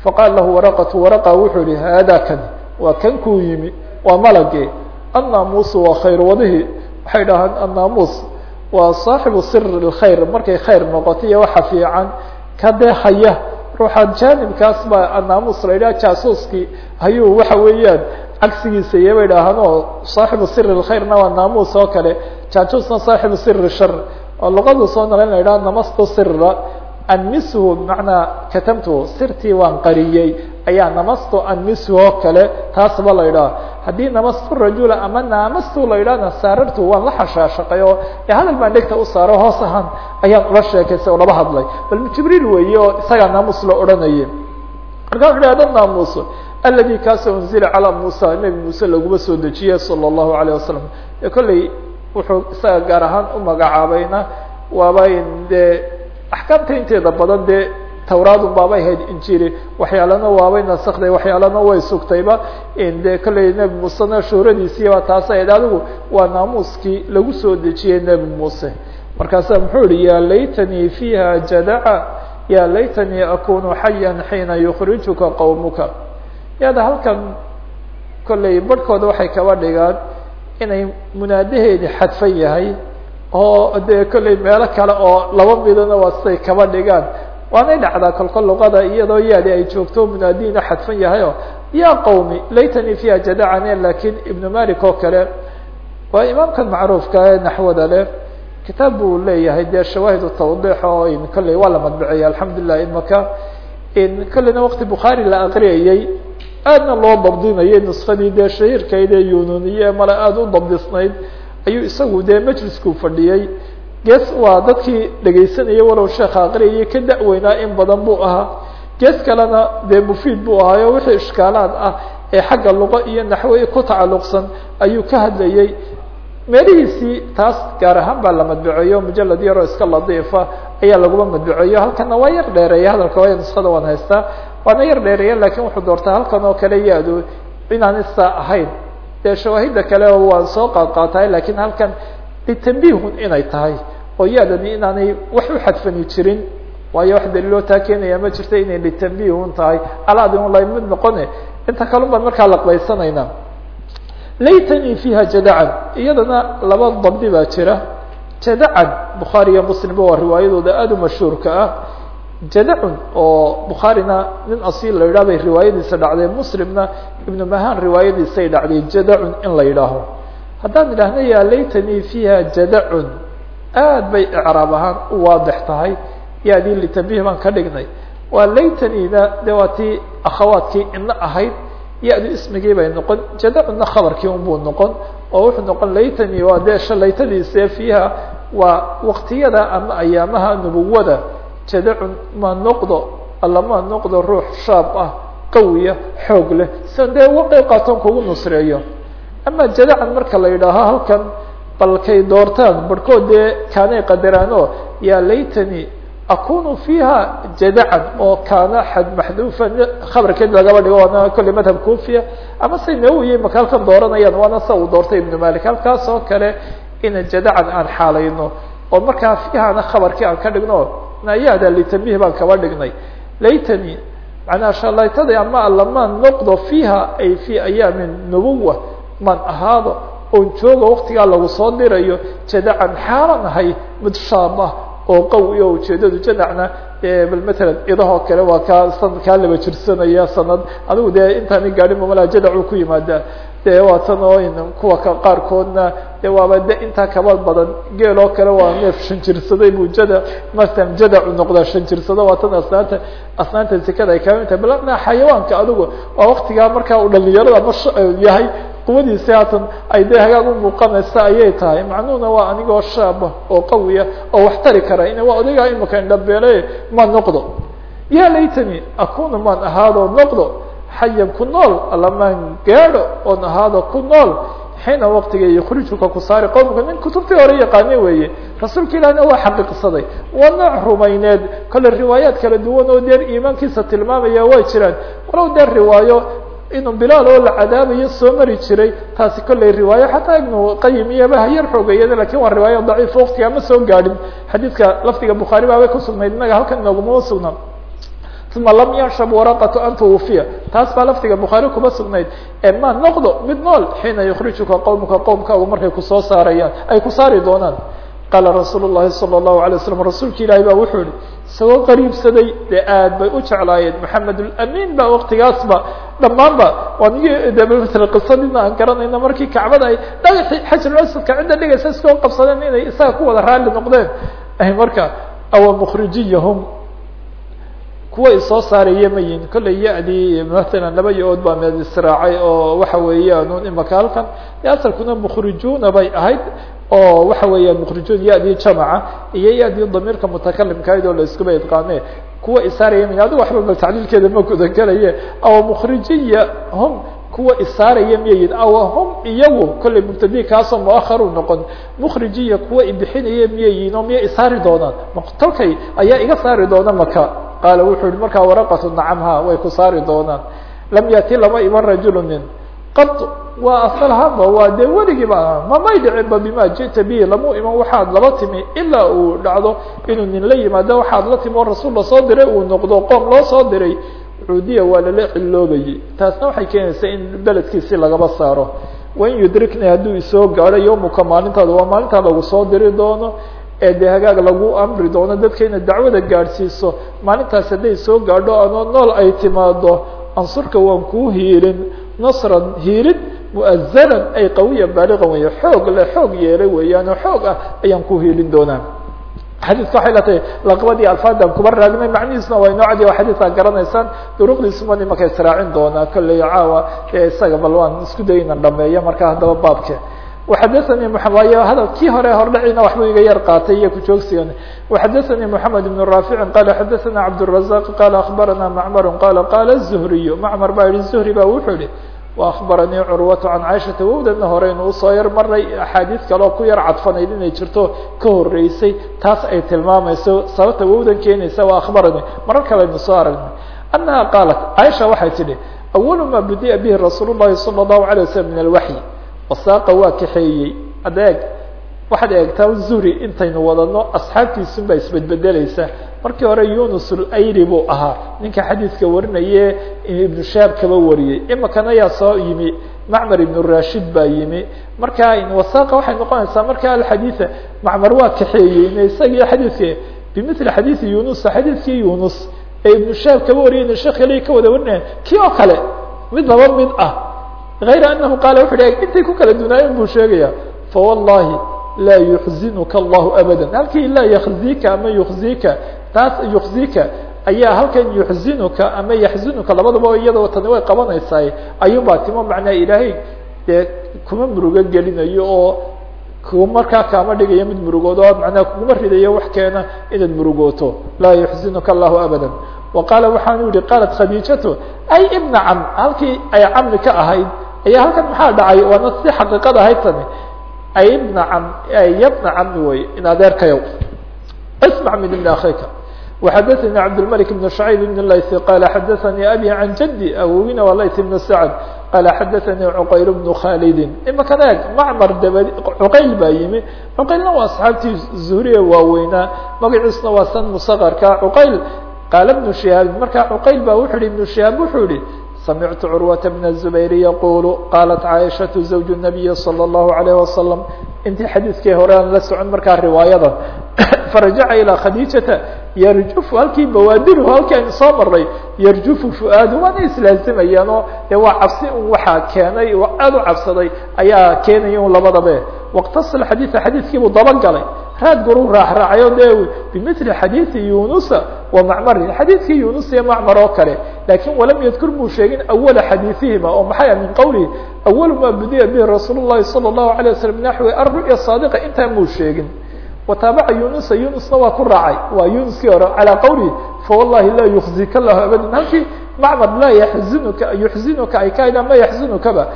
faqaala lahu waraqatu waraqa wuxuu yihi haada kan waa kan kuu yimi waa malage annaamuusu waa khayr wadihi waxay dhahaan annaamuus waa saaxibu sir اkhayr markay khayr noqoto iyo waxa fiican ka dee haya ruuxa jaanibkaas baa annaamuus la yidhaha jaasuuskii ayuu waxa weeyaan cagsigiisa iyo bay dhahaan oo saaxibu sir اkhayrna waa naamuus oo kale. Jaajuusna saaxibu sir shar. Oo luqadu soo naqlin la yidhaha namastu sira anmishu bimacnaa katamtu sirtii waan qariyey ayaa namastu anmishu oo kale taasba la yidhaha haddii namastu rajula ama naamastu la yidhahna saarartu waan la xashaashaqay oo hadal baan dhegta u saaro hoos ahaan ayaan ula sheekaystay oo laba hadlay bal jibriil weeye oo isagaa naamus la odhanayay marka wuxu hada naamus aladi kaasoo unzila calaa muusa nebi muuse laguma soo dejiyey salى الlahu عalيه wasalam e kolley wuxuu isaga gaar ahaan u magacaabayna waaba dee axkaamta inteeda badan dee tawraadun baabay ahayd injili waxyaalana waabay nasakday waxyaalana way sugtayba. De kolley nebi muusena shuhradiisiiba taas ahayd adigu waa naamuuskii lagu soo dejiyey nebi muuse. Markaasa muxuu yihi ya laytanii fiiha jadaca ya laytanii akunu xaya xiina yukrijuka qowmuka yada halkan kolley barhkooda waxay kaba dhigaan inay munaadaheedi xadfan yahay oo dee kolley meelo kale oo laba midana waa siday kaba dhigaan waanay dhacdaa kolkol luqada iyadoo yaadi ay joogto munaadiina xadfan yahay o ya qowmi laytanii fiiha jadacane laakiin ibnu malik oo kale waa imaamkan macruufka ee naxwada leh. Kitaab buu leeyahay dee shawaahid tawdix oo kolley waa la madbiciyay alxamdulilah imaka kolleyna wakti bukhaari la aqriyayey aadna loo dabdinayay nuskadii dee shahiirkayd ee yununiye male aada u dabdisnayd ayuu isagu dee majliskuu fadhiyey gees waa dadkii dhegaysanayay walow sheekha aqriyayay ka da-weynaa in badan buu ahaa. Gees kalena dee mufiid buu ahaayo wixii ishkaalaad ah ee xagga luqo iyo naxwe ku tacalluqsan ayuu ka hadlayey meelihiisii taas gaar ahaan baa la madbiceeyo mujalad yaroo iska ladiifa ayaa laguma madbiceeyo halkana waa yar dheereeya hadalka waaya nuskada waan haystaa. Waana yar dheereeya laakiin wuxuu doortaa halkan oo kale yaadu inaan isaa ahayn. Dee shawaahida kale waan soo qaad laakiin halkan litanbihun inay tahay oo yaadani inaanay wax u xadfani jirin. Waayo wax daliiloo taa keenaya ma jirto inay litanbihun tahay. Alaadi un la mid noqone. Inta kalun baan markaa laqbaysanayna laytanii fiiha jadacan iyadana laba dabdi baa jira. Jadacan bukhaari iyo muslimba waa riwaayadooda aada u mashhuurka ah. Jadacun oo bukhaarina nin asiil la yidhah bay riwaayadiisa dhacday muslimna ibnu mahan riwaayadiisay dhacday jadacun in la yidhaaho haddaan idhaahna yaa laytanii fiiha jadacun. Aad bay icraab ahaan u waadix tahay. Yaadii litanbih baan ka dhignay. Waa laytaniina de waa tii akhawaadkii ina ahayd. Ya-du ismigii bay noqon. Jadacunna khabarkii unbuu noqon oo wuxuu noqon laytanii waa dee shalaytadiise fiiha waa waqtiyada ama ayaamaha nubuwada jadacun ma noqdo alla ma noqdo ruux shaab ah qawiya xoog leh. Sian dee uga qeyb qaatoon kugu nusreeyo ama jadacan marka la yidhaaho halkan balkay doortaan barhkood kaanay qadaraan yaa laytanii akunu fiiha jadacan oo kaana xad maxduufa khabarkeed lagaba dhigo waana kolley madhab kufiya ama say nawowiye halkan dooranayaan waana sa uu doortay ibnu malik halkaas oo kale ina jadacan aan xaalayno oo markaa fiihana khabarkii aan ka dhigno nayaada litanbih baan kaba dhignay. Laytani macnaha shalaytadii ama allamaan noqdo fiiha ay fi ayaami nubuwa man ahaado oon jooga waktigaa lagu soo dirayo jadacan xaalan ahay mid shaab ah oo qawi o ujeedadu jadacna bal matalan idahoo kale waa kaa sanad kaa laba jirsanaya sanad. Adigu dee intaani gaadhin mamala jadacu ku yimaada. Dee waa tan oo kuwa qaarkoodna de waaba de intaa kaba badan. Geel oo kale waa neef shan jirsaday buu jada masalan jadacu noqdaa shan jirsado waa tan asnaanta asnaanta zekada ay ka mid tahay. Bal xayawaanka adigu waa waktigaa markaa uu dhalinyarada ma yahay quwadiisi haatan ay dee hagaag u muuqanaysa ayay tahay. Macnuhuna waa anigoo shaaba oo qawiya oo wax tari kara. In waa odaygaa imika indhabeele ma noqdo. Ya laytani akuna maan ahaado noqdo xayan ku nool alamaan gaadho oon ahaado ku nool xiina waktiga yukhrijuka ku saari qowmka nin kutubtii hore yaqaane weeye rasuulka ilahina waa xaqiiqsaday. Waa nooc rumayneed kale riwaayaad kala duwan oo deer iimaankiisa tilmaamaya way jiraan. Walow deer riwaayo inuu bilaal oo la cadaabayo soo mari jiray taasi kolley riwaayo xataa ibnu qayim iyaba hayar xoogeeyada laakiin waa riwaayo daciif waktiga ma soo gaadhin. Xadiidka lafdiga bukhaari baabay kusugnayd inaga halkan inooguma sugnaa uma lam yanshab waraqatu an twufiya taas baa lafdiga bukhaari kuma sugnayd. Ma noqdo mid nool xiina yukrijuka qowmka qowmkaagu markay ku soo saarayaan ay ku saari doonaan qaala rasuul الlahi salى الlahu alay waslam rasuulka ilaahi ba wuxuu yihi isagoo qariibsaday dee aad bay u jeclaayeen maxamed amin ba waktigaasba dhammaanba waanigi de ml qisadina aan garanayna markii kacbada ay dhagaxii xajaruasadka cidda dhigaysa iskoo qabsadeen inay isaga ku wada raalli noqdeen marka awa mukrijiyahum kuwa isoo saaraya mayin kolley ya-dii matalan laba yo-ood baa meed israacay oo waxa weeyaan imaka halkan. Asalkuna mukrijuna bay ahayd oo waxa weeyaan mukrijuun ya-dii jamaca iyo ya-dii damiirka mutakalimkayd oo la iskuba idqaame kuwa isaaraya mayin adigu waxba bal tacliilkeeda ma gudagelaye aw mukrijiya hum kuwa isaaraya miyayin aw hum iyagu kolley mubtadi kaasoo muaharu noqon mukrijiya kuwa ibixinaya miyayin oo miya isaari doonaan. Maqtolkay ayaa iga saari doona maka qaala wuxuu yihi markaa waraqatu nacamha way ku saari doonaan. Lam yati lama iman rajulu nin qad waa asalhaba waa dee weligiiba mamay dhicinba bima ji'ta bihi lamu iman waxaad laba timi ilaa uu dhacdo inuu nin la yimaado waxaad la timi oo rasuul la soo diray uu noqdo qoom loo soo diray cuudiya waa lala ciloobayay taasna waxay keenaysaa in beledkiisi lagaba saaro. Wain yudrikni hadduu isoo gaadho yawmuka maalintaada waa maalintaa lagu soo diri doono ee dee hagaag lagu amri doono dadka inaad dacwada gaadhsiiso. Maalintaas hadday soo gaadho anoo nool ay timaado ansurka waan kuu hiilin. Nasran hiilin muazanan ay qawiya baaliqan weeye xoog le xoog yeelay weeyaanoo xoog ah ayaan ku hiilin doonaa xadiidka waxay la tahay laqbadii alfaadaan kuba raadimay macnihiisna waa inoo cadiya xadiidkaa garanaysaan. Duruqdiisu ma nimanka israacin doonaa kolley caawa ee isaga bal waan isku day inan dhameeyo markaa haddaba baabke. Waxadahani waayo hadal kii hore hordhacina waxbuu iga yar qaatay iyo kujoogsigan waxadahani moxamed ibn raaficin qala xadathana cabdالrazaq qala akhbarana macmaru qala qala zuhriyu. Macmar baa yihi zuhri ba wuxuu yihi وأخbaranii curwaة عan caiشhaةa wowdana horeynu usoo yar maray axaadiis kaleo ku yar cadfanayd inay jirto ka horeysay taas ay tilmaamayso sababta wowdan keenaysa waa أخbaranii marar kaleynu soo aragnay أنaha qaalat caiشha waxay tihi أول ma budiأ bه رasuul الlahi صلى الله عليه وسلم من الوحي wasaaqa waa kaxeeyey adeeg waxaad eegtaa zuri intaynu wadano asxaabtiisun baa isbedbedeleysa markii hore yunus ayri buu ahaa. Ninka xadiidka warinaye ibnu shaab kaba wariyey. Imakan ayaa soo yimi. Macmar ibnu rashid baa yimi. Marka wasaaqa waxay noqonaysaa marka alxadiida macmar waa kaxeeyey. Isagii xadiidka bimili xadiidi yunus xadiidkii yunus ee ibnu shaab kaba wariyay sheekh kale ka wada warinaya kii oo kale mid laba mid ah. غayr anahu qaala wuxu hi intay ku kala dunaayeen buu sheegaya fawallahi laa yuxzinuka allahu abada halkii laa yakzika ama yukzika taas yukzika ayaa halkan yuxzinuka ama yaxzinuka labadaba iyadoo tani way qabanaysaa ayuun baa timo macnaa ilaahay dee kuma murugo gelinayo oo ku markaa kaama dhigayo mid murugood oo macnaa kuguma ridayo wax keena inaad murugooto laa yuxzinuka allahu abada wa qaala waxaanu yihi qaalat khadiijatu ay ibna cam halkii ay camni ka ahayd ayaa halkan maxaa dhacay waana si xaqiiqad ahayd tani ay ibna cam yabna cami wey in adeerkayow ismac min ibni akhika وxadثnي cabdالملك بن شhعيب بن layث qال xadثnي abي عan jدي awowina waa layث بن سعد qال xadثnي cqayl بن khاldin imakan eeg macmar dab cqayl baa yimi cqaylna waa asxaabtii zuhriye waaweynaa magaciisna waa san msqrka cqayl qaal بن شihaab marka cqayl ba wuxu hi iبن شihaab wuxuu yihi samictu curwaة بن الزbayr yqul qaalat caaشhaة زوج النabiyi slى الlaهu عalيه وasلم intii xadiidkii hore aan la socon markaa riwaayada farajaca ilىa khadiijata yarjufu halkii bawaadiru halkii aynu soo maray yarjufu fuaadu waana islaazimayaan oo dee waa cabsi un waxaa keenay aada u cabsaday ayaa keenaya un labadabe waqtasala xadiida xadiidkiibuu dabagalay raad guruu raacraacay o de bimili xadiidi yunusa wa macmarin xadiidkii yunus iyo macmar oo kale lakin walam yadkur muu sheegin awala xadiiثihima oo maxay min qowlihi awalu ma budiya bihi rasuul الlahi salى الlahu عalيه waslm naxwi aru'ya saadiqa intaa muu sheegin wataabaca yunusa yunusna waa ku raacay waa yunuskii hore calى qowlihi fawallahi laa yukzika lahu abada halkii macmar laa yaxzinuka yuxzinuka ay ka ma yaxzinukaba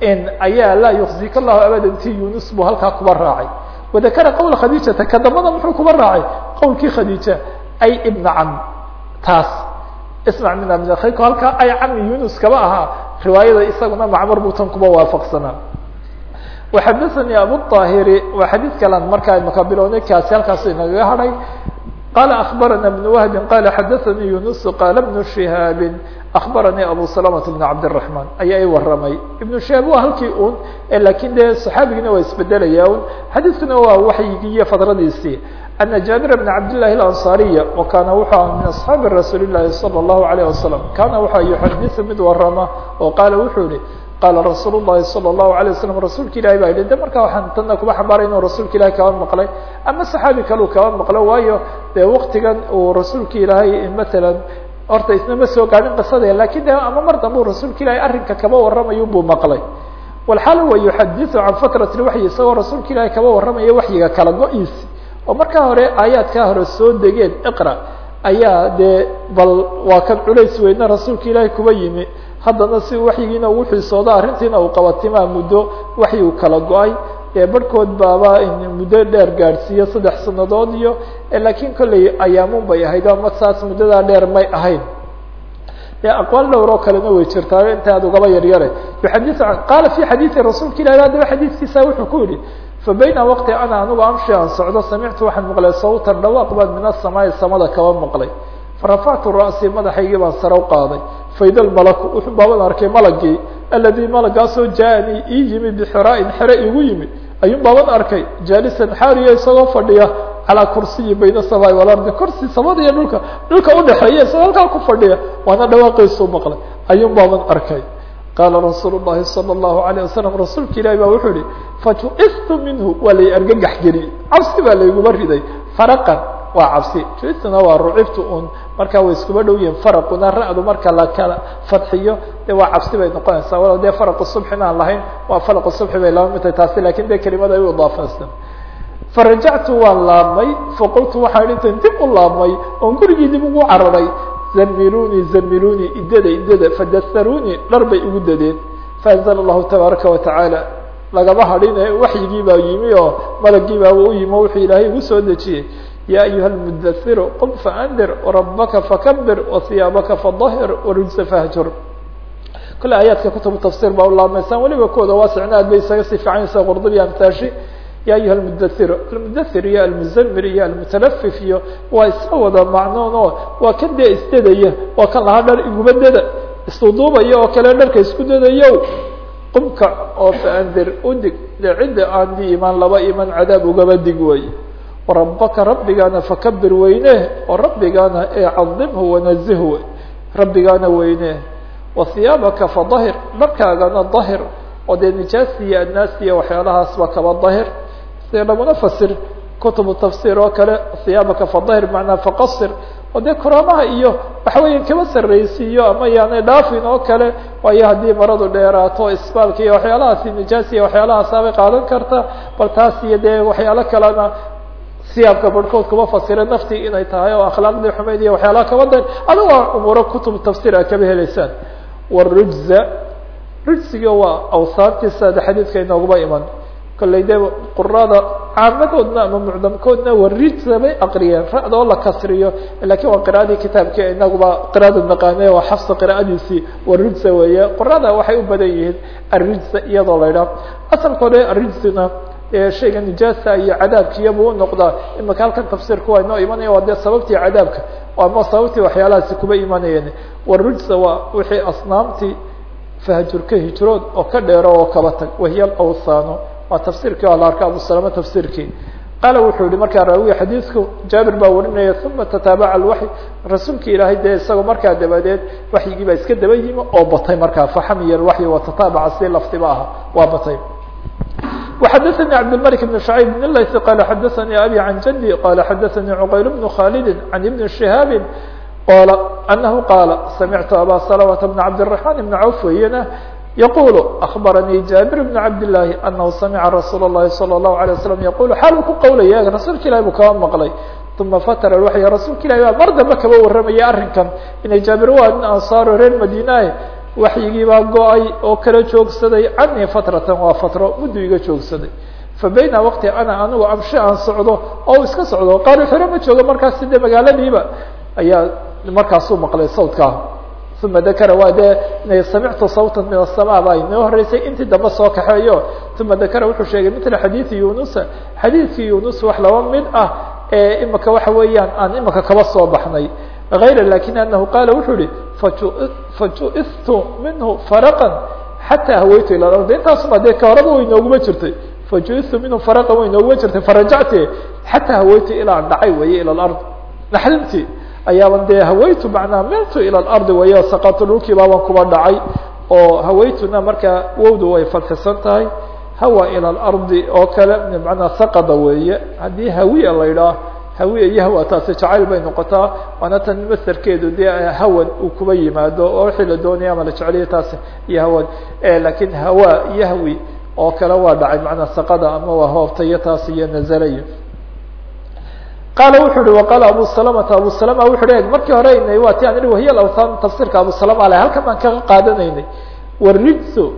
in ayaa laa yukzika lahu abada ti yunus buu halkaa kuba raacay wadakara qowla khadiijata ka dambana muxuu kuba raacay qowlkii khadiija ay ibnacam taas ismac mina min alkhayr halkaa ay cami yunus kaba ahaa riwaayada isaguna macmur butan kuba waafaqsanaa waxadasani abuطaahiri waa xadiid kalan markaa maka bilownay kaasi halkaasu inagaga hadhay qala akbarana بن wهbi qala xadaثanii yunus qala بن شihaabi akbaranii abu salamة بn cabdالرaحman ayaa i waramay iبnu shihaab waa halkii un lakin dee صaxaabigiina waa isbedelaya un xadiidkuna waa waxyigii iyo fadradiisii ana jaabir bn cabdالlahi الأnصariya wakana wuxuu ah min aصxaabi rasuuli الlahi salى الlahu عalيه wasalam kana wuxua yuxadiثu mid warama oo qaala wuxuu yihi qala rasuul الlahi salى الlahu عalيه waslm rasuulka ilahi baa yihi de marka waxaan tana kuba xambaaray inuu rasuulka ilahi kaba maqlay ama saxaabi kaleu kaba maqlo waayo dee waktigan uu rasuulka ilaahay matalan horta isna ma soo gaadhin qisade lakin de ama mar dambe u rasuulka ilahi arrinka kaba warramayo buu maqlay walxaal wa yuxadiثu can fatrati waxyi isagoo rasuulka ilahi kaba warramaya waxyiga kala go-iisi oo markaa hore aayaadkaa hore soo degeen iqra ayaa dee bal waa kan culays weyna rasuulka ilaahi kuba yimi haddana si waxyigiina ugu xiisoodo arrintiina uu qabatimaa muddo waxyigu kala go'ay. Dee barhkood baaba muddo dheer gaadhsiiyo saddex sanadood iyo laakiin kolley ayaamun bay ahayd ama saas muddadaa dheer may ahayn. Aqwaal dhowr oo kalena way jirtaa inta aad ugaba yaryare yuxadiu qaala fi xadiidi rasuulka ilahi haddaba xadiidkiisa wuxuu ku yihi fabayna waqti ana anigu amshi aan socdo samictu waxaan maqlay sawtan dhawaaq baan min asamaai samada kaba maqlay farafactu ra'sii madaxaygii baan sare u qaaday faida lmalaku wuxuu baaban arkay malagii aladii malagaasoo jaaanii ii yimi bixiraain xere igu yimi ayuun baaban arkay jaalisan xaariya isagoo fadhiya calaa kursiyi bayna samaai walardi kursi samada iyo dhulka dhulka udhexeeya isagoo halkaa ku fadhiya waana dhawaaqiisuu maqlay ayuun baaban arkay qaala rasuul الlahi salى الlahu عalيه wasalam rasuulka ilahi ba wuxuu yihi fajuistu minhu waa lay argagax geliyey cabsi baa layguma riday faraqan waa cabsi. Juistuna waa rucibtu un markaa way iskuba dhow yihiin faraquna ra-du marka la kala fadxiyo de waa cabsi bay noqonaysaa. Walow dee faraqu subxina aan lahayn waa faraqu subxi bay laba midtahay taasi laakiin de kelimada ay u idaafeysan farajactu waan laabmay faqultu waxaan intan dib u laabmay oon gurigii dib ugu cararay. Zamiluni zamiluni idada idada fadasaruni dhar bay igu dadeen. Faanzla allahu tabaaraka watacaala lagama hadhine waxyigii baa yimi oo malagii baa u yimi wuxuu ilaahay igu soo dejiyey ya ayuha lmudasiru qum faandir rabaka fakabir wahiyaabaka fadahir warujsa fahjur kole aayaadka kutubu tafsir baa ulaabmaysaan weliba kooda waasicna aad bay isaga sii fiicanaysa qurdubi amtaashi ya ayuha almudasir almudasir iyo almuzamir iyo almutalafif iyo waa isla wada macnoon oo waa kan dee isdadaya waa kan lahaa dhar iguma dada isduduubaya oo kale dharka isku dadayo qumka oo faandir udig dee cidda aan di imaan laba iman cadaab ugaba dig wey warabaka rabbigaana fakabir weyne oo rabbigaana ee cadimhu wanazih wey rabbigaana weyne wahiyaabaka fadahir dharkaagana dahir oo dee nijaasi iyo adnaasi iyo waxyaalahaasba kaba dahir sida laguna fasir? Kutubu tafsir oo kale hiyaabaka fadahir macnaa faqasir oo dee kuraamaha iyo waxa weya kaba sarraysiiyo ama yaanay dhaafin oo kale waayo haddii maradu dheeraato isbaalka iyo waxyaalahaasi nijaasi iyo waxyaalahaasabay qaadan karta. Bal taas iyo dee waxyaalo kalena siyaabka barhkood kuma fasira naftii inay tahay oo akhlaaqdii xumayd iyo waxyaalaha kaba da adigo umuuro kutub tafsir a kaba helaysaan. Warujza rujsiga waa awsaantiisa de xadiidka inooguba iman. Kollay de qurada caamadoodna ama mucdamkoodna warijza bay aqriyeen. Ra-da oo la kasriyo laakiin waa qira'adii kitaabkii inaguba qira'ada naqaane waa xafsa qira'adiisii warujza weeye. Qurada waxay u badan yihiin arijza iyadoo la idhaah asalkoode arijzina shayga nijaasa iyo cadaabkiiyabuu unoqdaa imaka halkan tafsiirka waa inoo imanaya dee sababtii cadaabka. Ama sababtii waxyaalahaasi kuba imanayeen. Warujza waa wixii asnaamtii fahjurka hijrood oo ka dheero oo kaba tag wahiya alawsaano waa tafsiirkii waa la arka abu salama tafsiirkii. Qaala wuxuu yihi markaa raawiga xadiidku jaabir baa warinaya uma tataabaca alwaxy rasuulka ilaahay dee isagoo markaa dabadeed waxyigii baa iska daba yimi oo batay markaa faxamiya alwaxyi watataabaca si laftiba aha. Waa batay وxdثnي cبدالملك بن شعيب بن lyث qال xdثnي أbي عن جدي qال xdثnي عqyل بن khالد عن بن شهاaب qال أنه qال سمعت أbا سلمة بن عبدالرحمن بن عوف weyna يقول أخبرني جابر بن عبد الله أنه سمع رsuuل اللhi صلى الله عليه وسلم يقول xaal ku qowlaya رasuulka ilahi buu kaba mقلay ثuma ftr الوحي rasuulka ilahi baa mar dambe kaba waramaya arrinkan inay jaabir waa nin ansaaro reer madinae waxyigii baa go'ay oo kala joogsaday canii fatratan waa fatro muddu iga joogsaday. Fa bayna waqti ana anigu amshi aan socdo oo iska socdo qaari xero ma joogo markaas de magaaladiiba? Ayaa markaasuu maqlay sawtkaa uma dakara waa dee samictu sawtan min asama baa inoo horeysay intii dambe soo kaxeeyo. Uma dakara wuxuu sheegay mila xadiidi yunusa xadiidkii yunus wax laba mid ah ee imika waxa weeyaan aan imika kaba soo baxnay غayr laakiin anahu qaala wuxuu yihi fajuistu minhu faraqan xataa hawaytu ila ardi intaasuma dee ka horaba way nooguma jirtay fajuistu minhu faraqan way nooguma jirtay farajacti xataa hawaytu ilaan dhacay weeye ila lard naxdintii ayaaban dee hawaytu macnaa miltu ila lardi weeye saqatu dhulkii baaban kuba dhacay oo hawaytuna markaa wowdu way fadxisan tahay hawa ila lardi oo kale manaa saqada weeye haddii hawiya la idhaah hawiya iyo hawa taasi jacayl bay noqotaa. Waana tan maserkeedu dee hawan uu kuba yimaado oo wixii la doonaya ama la jeceliya taasi iyo hawan. Lakin hawa iyo hawi oo kale waa dhacay macnaa saqada ama waa hoobtayo taas iyo nazalayo qaala wuxu uhi waqaala abu salamata abu salama wuxu hi markii hore inay waa ti an ihi wahiya awthan tafsirka abu salama ale halkan baan kaga qaadanaynay. Warijsu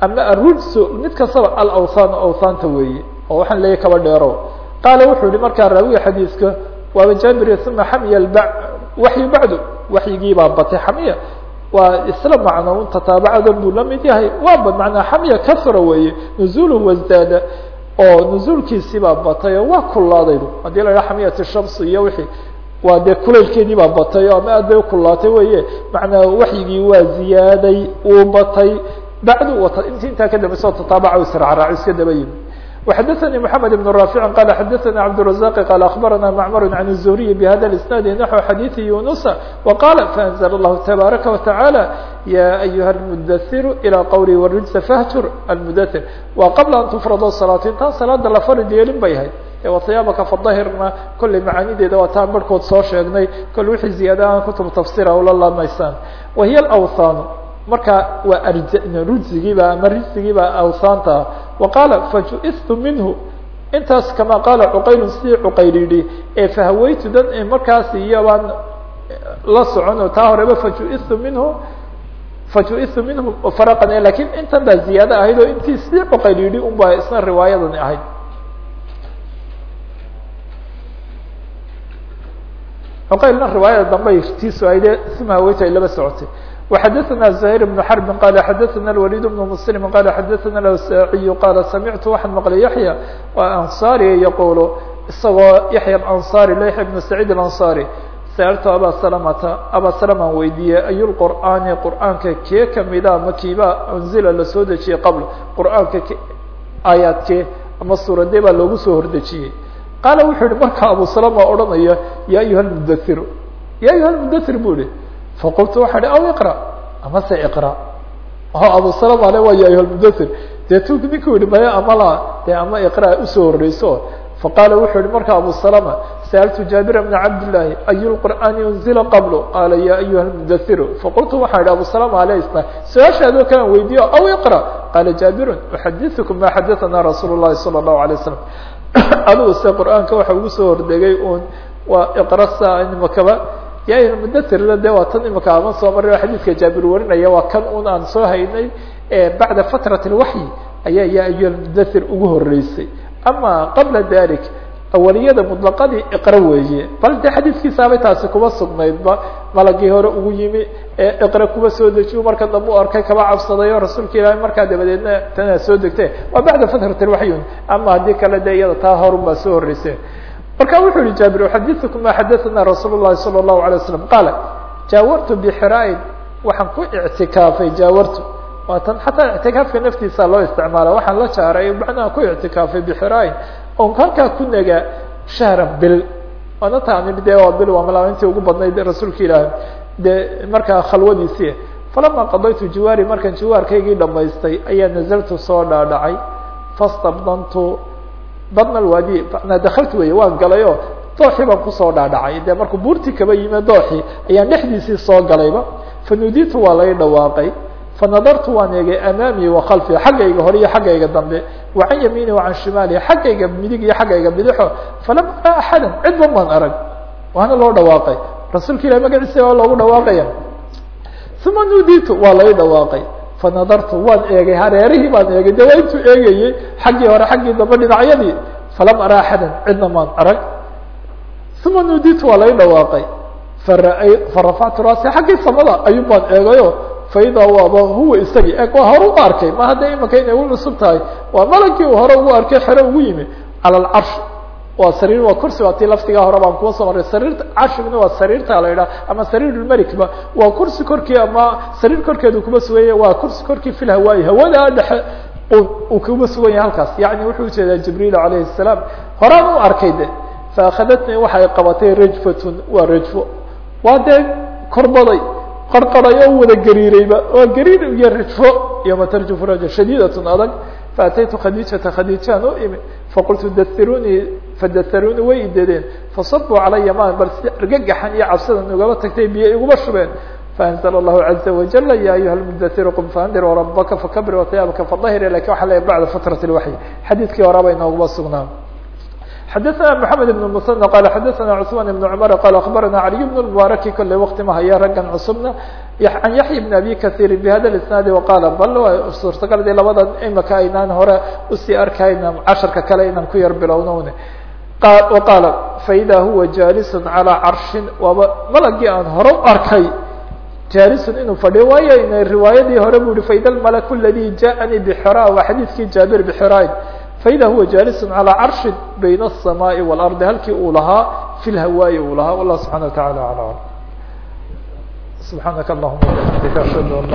ama arujsu mid kastaba alawthan awthaanta weeye oo waxaan leeyahy kaba dheero qaala wuxuu yihi markaa raawiga xadiiska waaba jaabir uma xamiya waxyu bacdu waxyigii baa batay xamiya. Waa isla macno tataabacadan buu la mid yahay. Waaba manaa xamiya kasra weeye nuzulu wasdaada oo nuzuulkiisii baa batay oo waa kulaaday haddii la idhaha xamiyat shams iyo wixii waa dee kulaylkeedii baa batay ama aad bay ukulaatay weye macnaa waxyigii waa ziyaaday uu batay bacdu inti intaa ka dambaysa oo tataabaca israacraac iska daba yimi وxdثnي محمد بن رافع قال xdثnا عبدالرزاق قال أخبرنا معمر عن الزهري بهذا الاسناد نحو حديث يونس وقال فأنزل الله تبارك وتعالى يا أيها المدثر إلى qولي والرجس فاhjر المدثر وqبل أن تفرض الصلاة intaan saلاada la fard yeelin bay ahayd وثياabka فdahirna kollay macaanideeda waa taan barhkood soo sheegnay kol wixii ziyaada aan kutub tafsira ula lamaysaan وهiy الأwثان marka waa rujsigiiba ama rijsigiiba awsaanta. وaqaala fajuistu minhu. Intaas kama qaala cuqaylu sidii cuqayl yidhi ee fahawaytu dad markaas iyobaan la socono taa horeba fajuistu minhu fajuistu minhu faraqan laakiin intan baa ziyaado ahayd oo intii sidii cuqayl yidhi un isna riwaayadani ahayd. Cuqaylna riwaayada dambay tiisu ahayde uma hawaytu ay laba socotay وxdثna زهير بن حرب qال xdثna الوليد بن مسلم qال xdثna الأوساعي qال سمعت waxaan mqلay يحيى waa أنصاrي يقول isagoo يحيى الأنصاري ليحيى بن سعيد الأنصاري سألت abا سلمةa abا سلمan weydiiyey أي القرآن قرآaنka kee kamida ma kiiba أنزila lasoo dejiyey qبل قرآaنka aaيaadkee ama suuradee baa loogu soo hordejiyey qاaل wuxuu yihi marka abو سلمة odhanaya يا أيuهa المدثر يا أيuهa المدثر bu ihi faqultu waxa hi aw iqra amase iqra o abu salama ale waa ya ayuha lmudathir deetu ninkuu yihi maya amala dee ama iqra usoo horeyso faqaala wuxuu yihi marka abu salama sa'altu jaabira bna cabdillaahi ayu lqur'aani unzila qablo qaala ya ayuha lmudathiru faqultu waxaa yihi abu salama ale isna su-aashaadoo kalan weydiiyo aw iqra qaala jaabirun uxadiثukum ma xadaثana rasuul الlahi salى الlahu عalيه wasalam adigu se qur'aanka waxa ugu soo hordegay un waa iqra sa nimakaba yaahir mdatirna de waa tan imika aman soo marray oo xadiidka jaabir warinaya waa kan un aan soo haynay bacda fatrat اwaxyi ayaa ya ayuha mudathir ugu horeysay ama qabla dalik awaliyada mutlaqadii iqra weeye. Bal de xadiidkiisaabay taasi kuma sugnaydba malagii hore ugu yimi iqra kuma soo dejiyo marka dambe arkay kaba cabsaday oo rasuulka ilaahay markaa dabadeedna tanaa soo degtee. Waa bacda fatrat اwaxyi ama haddii kale de iyada taa horun baa soo horeysay marka wuxuu yihi jaabir uxadiثukum ma xadaثana rasuul الlahi salى الlahu عalيه waslم qaala jaawartu bxraain waxaan ku ictikaafay jaawartu waa tan xataa ictikaafka naftiisa loo isticmaala waxaan la jaaray macnaha ku ictikaafay bxraain oon halkaa ku nagaa shahran bil waana taani de waa bil waa malaamintii ugu badnayd rasuulka ilaahi de markaa khalwadiisii falama qadaytu jiwaari markaan jiwaarkaygii dhamaystay ayaa nazaltu soo dhaadhacay fastabdantu badna alwaadi manaa dakaltu wey waan galay oo dooxii baan ku soo dhaadhacay. De markuu buurtii kaba yime dooxii ayaan dhexdiisii soo galayba. Fanuditu waa lay dhawaaqay. Fanadartu waan eegay amaamii wa khalfi xaggayga hore iyo xaggayga dambe. Wa can yamiini wa can shimaali xaggayga midig iyo xaggayga bidixo. Falam ara axadan cidba maan arag. Waana loo dhawaaqay. Rasuulka ilahi magaciisa waa loogu dhawaaqaya. Uma nuditu waa lay dhawaaqay fanadartu waan eegay hareerihii baan eegay de waa intuu eegayey xaggii hore xaggii dambe dhinacyadii falam ara axadan cidna maan arag. Uma nuditu waa lay dhawaaqay. Fara farafactu raasi xaggii samada ayuu baan eegayo faidaa waaba huwa isagii eg waa hore u arkay. Ma hadda imaka inay u cusub tahay. Waa malagii uu hore ugu arkay xere ugu yimi. Cala alcarsh waa sariir waa kursi waa tii laftigaa hore baan kuwa soo maray sariirta carshiguna waa sariirta la idhaha ama sariirulmelikba waa kursi korkii ama sariir korkeedu kuma suganya waa kursi korkii fil hawaayi hawada dhexe uu kuma sugan yahay halkaas. Yani wuxuu u jeedaa jibriil calayhi الsalaam horaan u arkay de faakhadatnii waxay qabatay rajfatun waa rajfo. Waa dee korbaday qarqaray oo wada gariirayba waa gariir iyo rajfo yoma tarjufu raja shadiidatun adag. Faataytu khadiijata khadiijaan u imi. Faqultu dairunii fadaharunii way idadeen fasabuu calaya ma bal si argagaxan iyo cabsadan ugaba tagtay biyo iguma shubeen faanzla allahu caza wajala ya ayuha lmudairu qum faandir rabaka fakabir wahiyaabaka fadahir lakin waxa le bacda fatrat lwaxyi xadiidkii horaba inooguma sugnaa xadaثna mحamed بن msنى qal xadaثna cثman بن cmr qal aخbarana عaliي بن mbaraki kole wakti ma haya raggan cusubna an yaحya بn abi kaثيiri bhada isnaadi waqaala bal suurtagal de labadan imika aynaan hore usii arkayna casharka kale inaan ku yar bilowno qaala faida huwa jalis calى carشhin waaba malagii aan hore u arkay jalisun inuu fadhiyo waayo ina riwaayadii hore bu hi faida اmalk اladي jaءanii bxra waa xadiidkii jaabir bxrayn faida huwa jalis calى carshi bayna الsamaaءi wاlardi halkii uu lahaa fi lhawaayi uu lahaa wallah subxana wa taعala alى alam subxaanaka allahuma bxamdika ashhadu an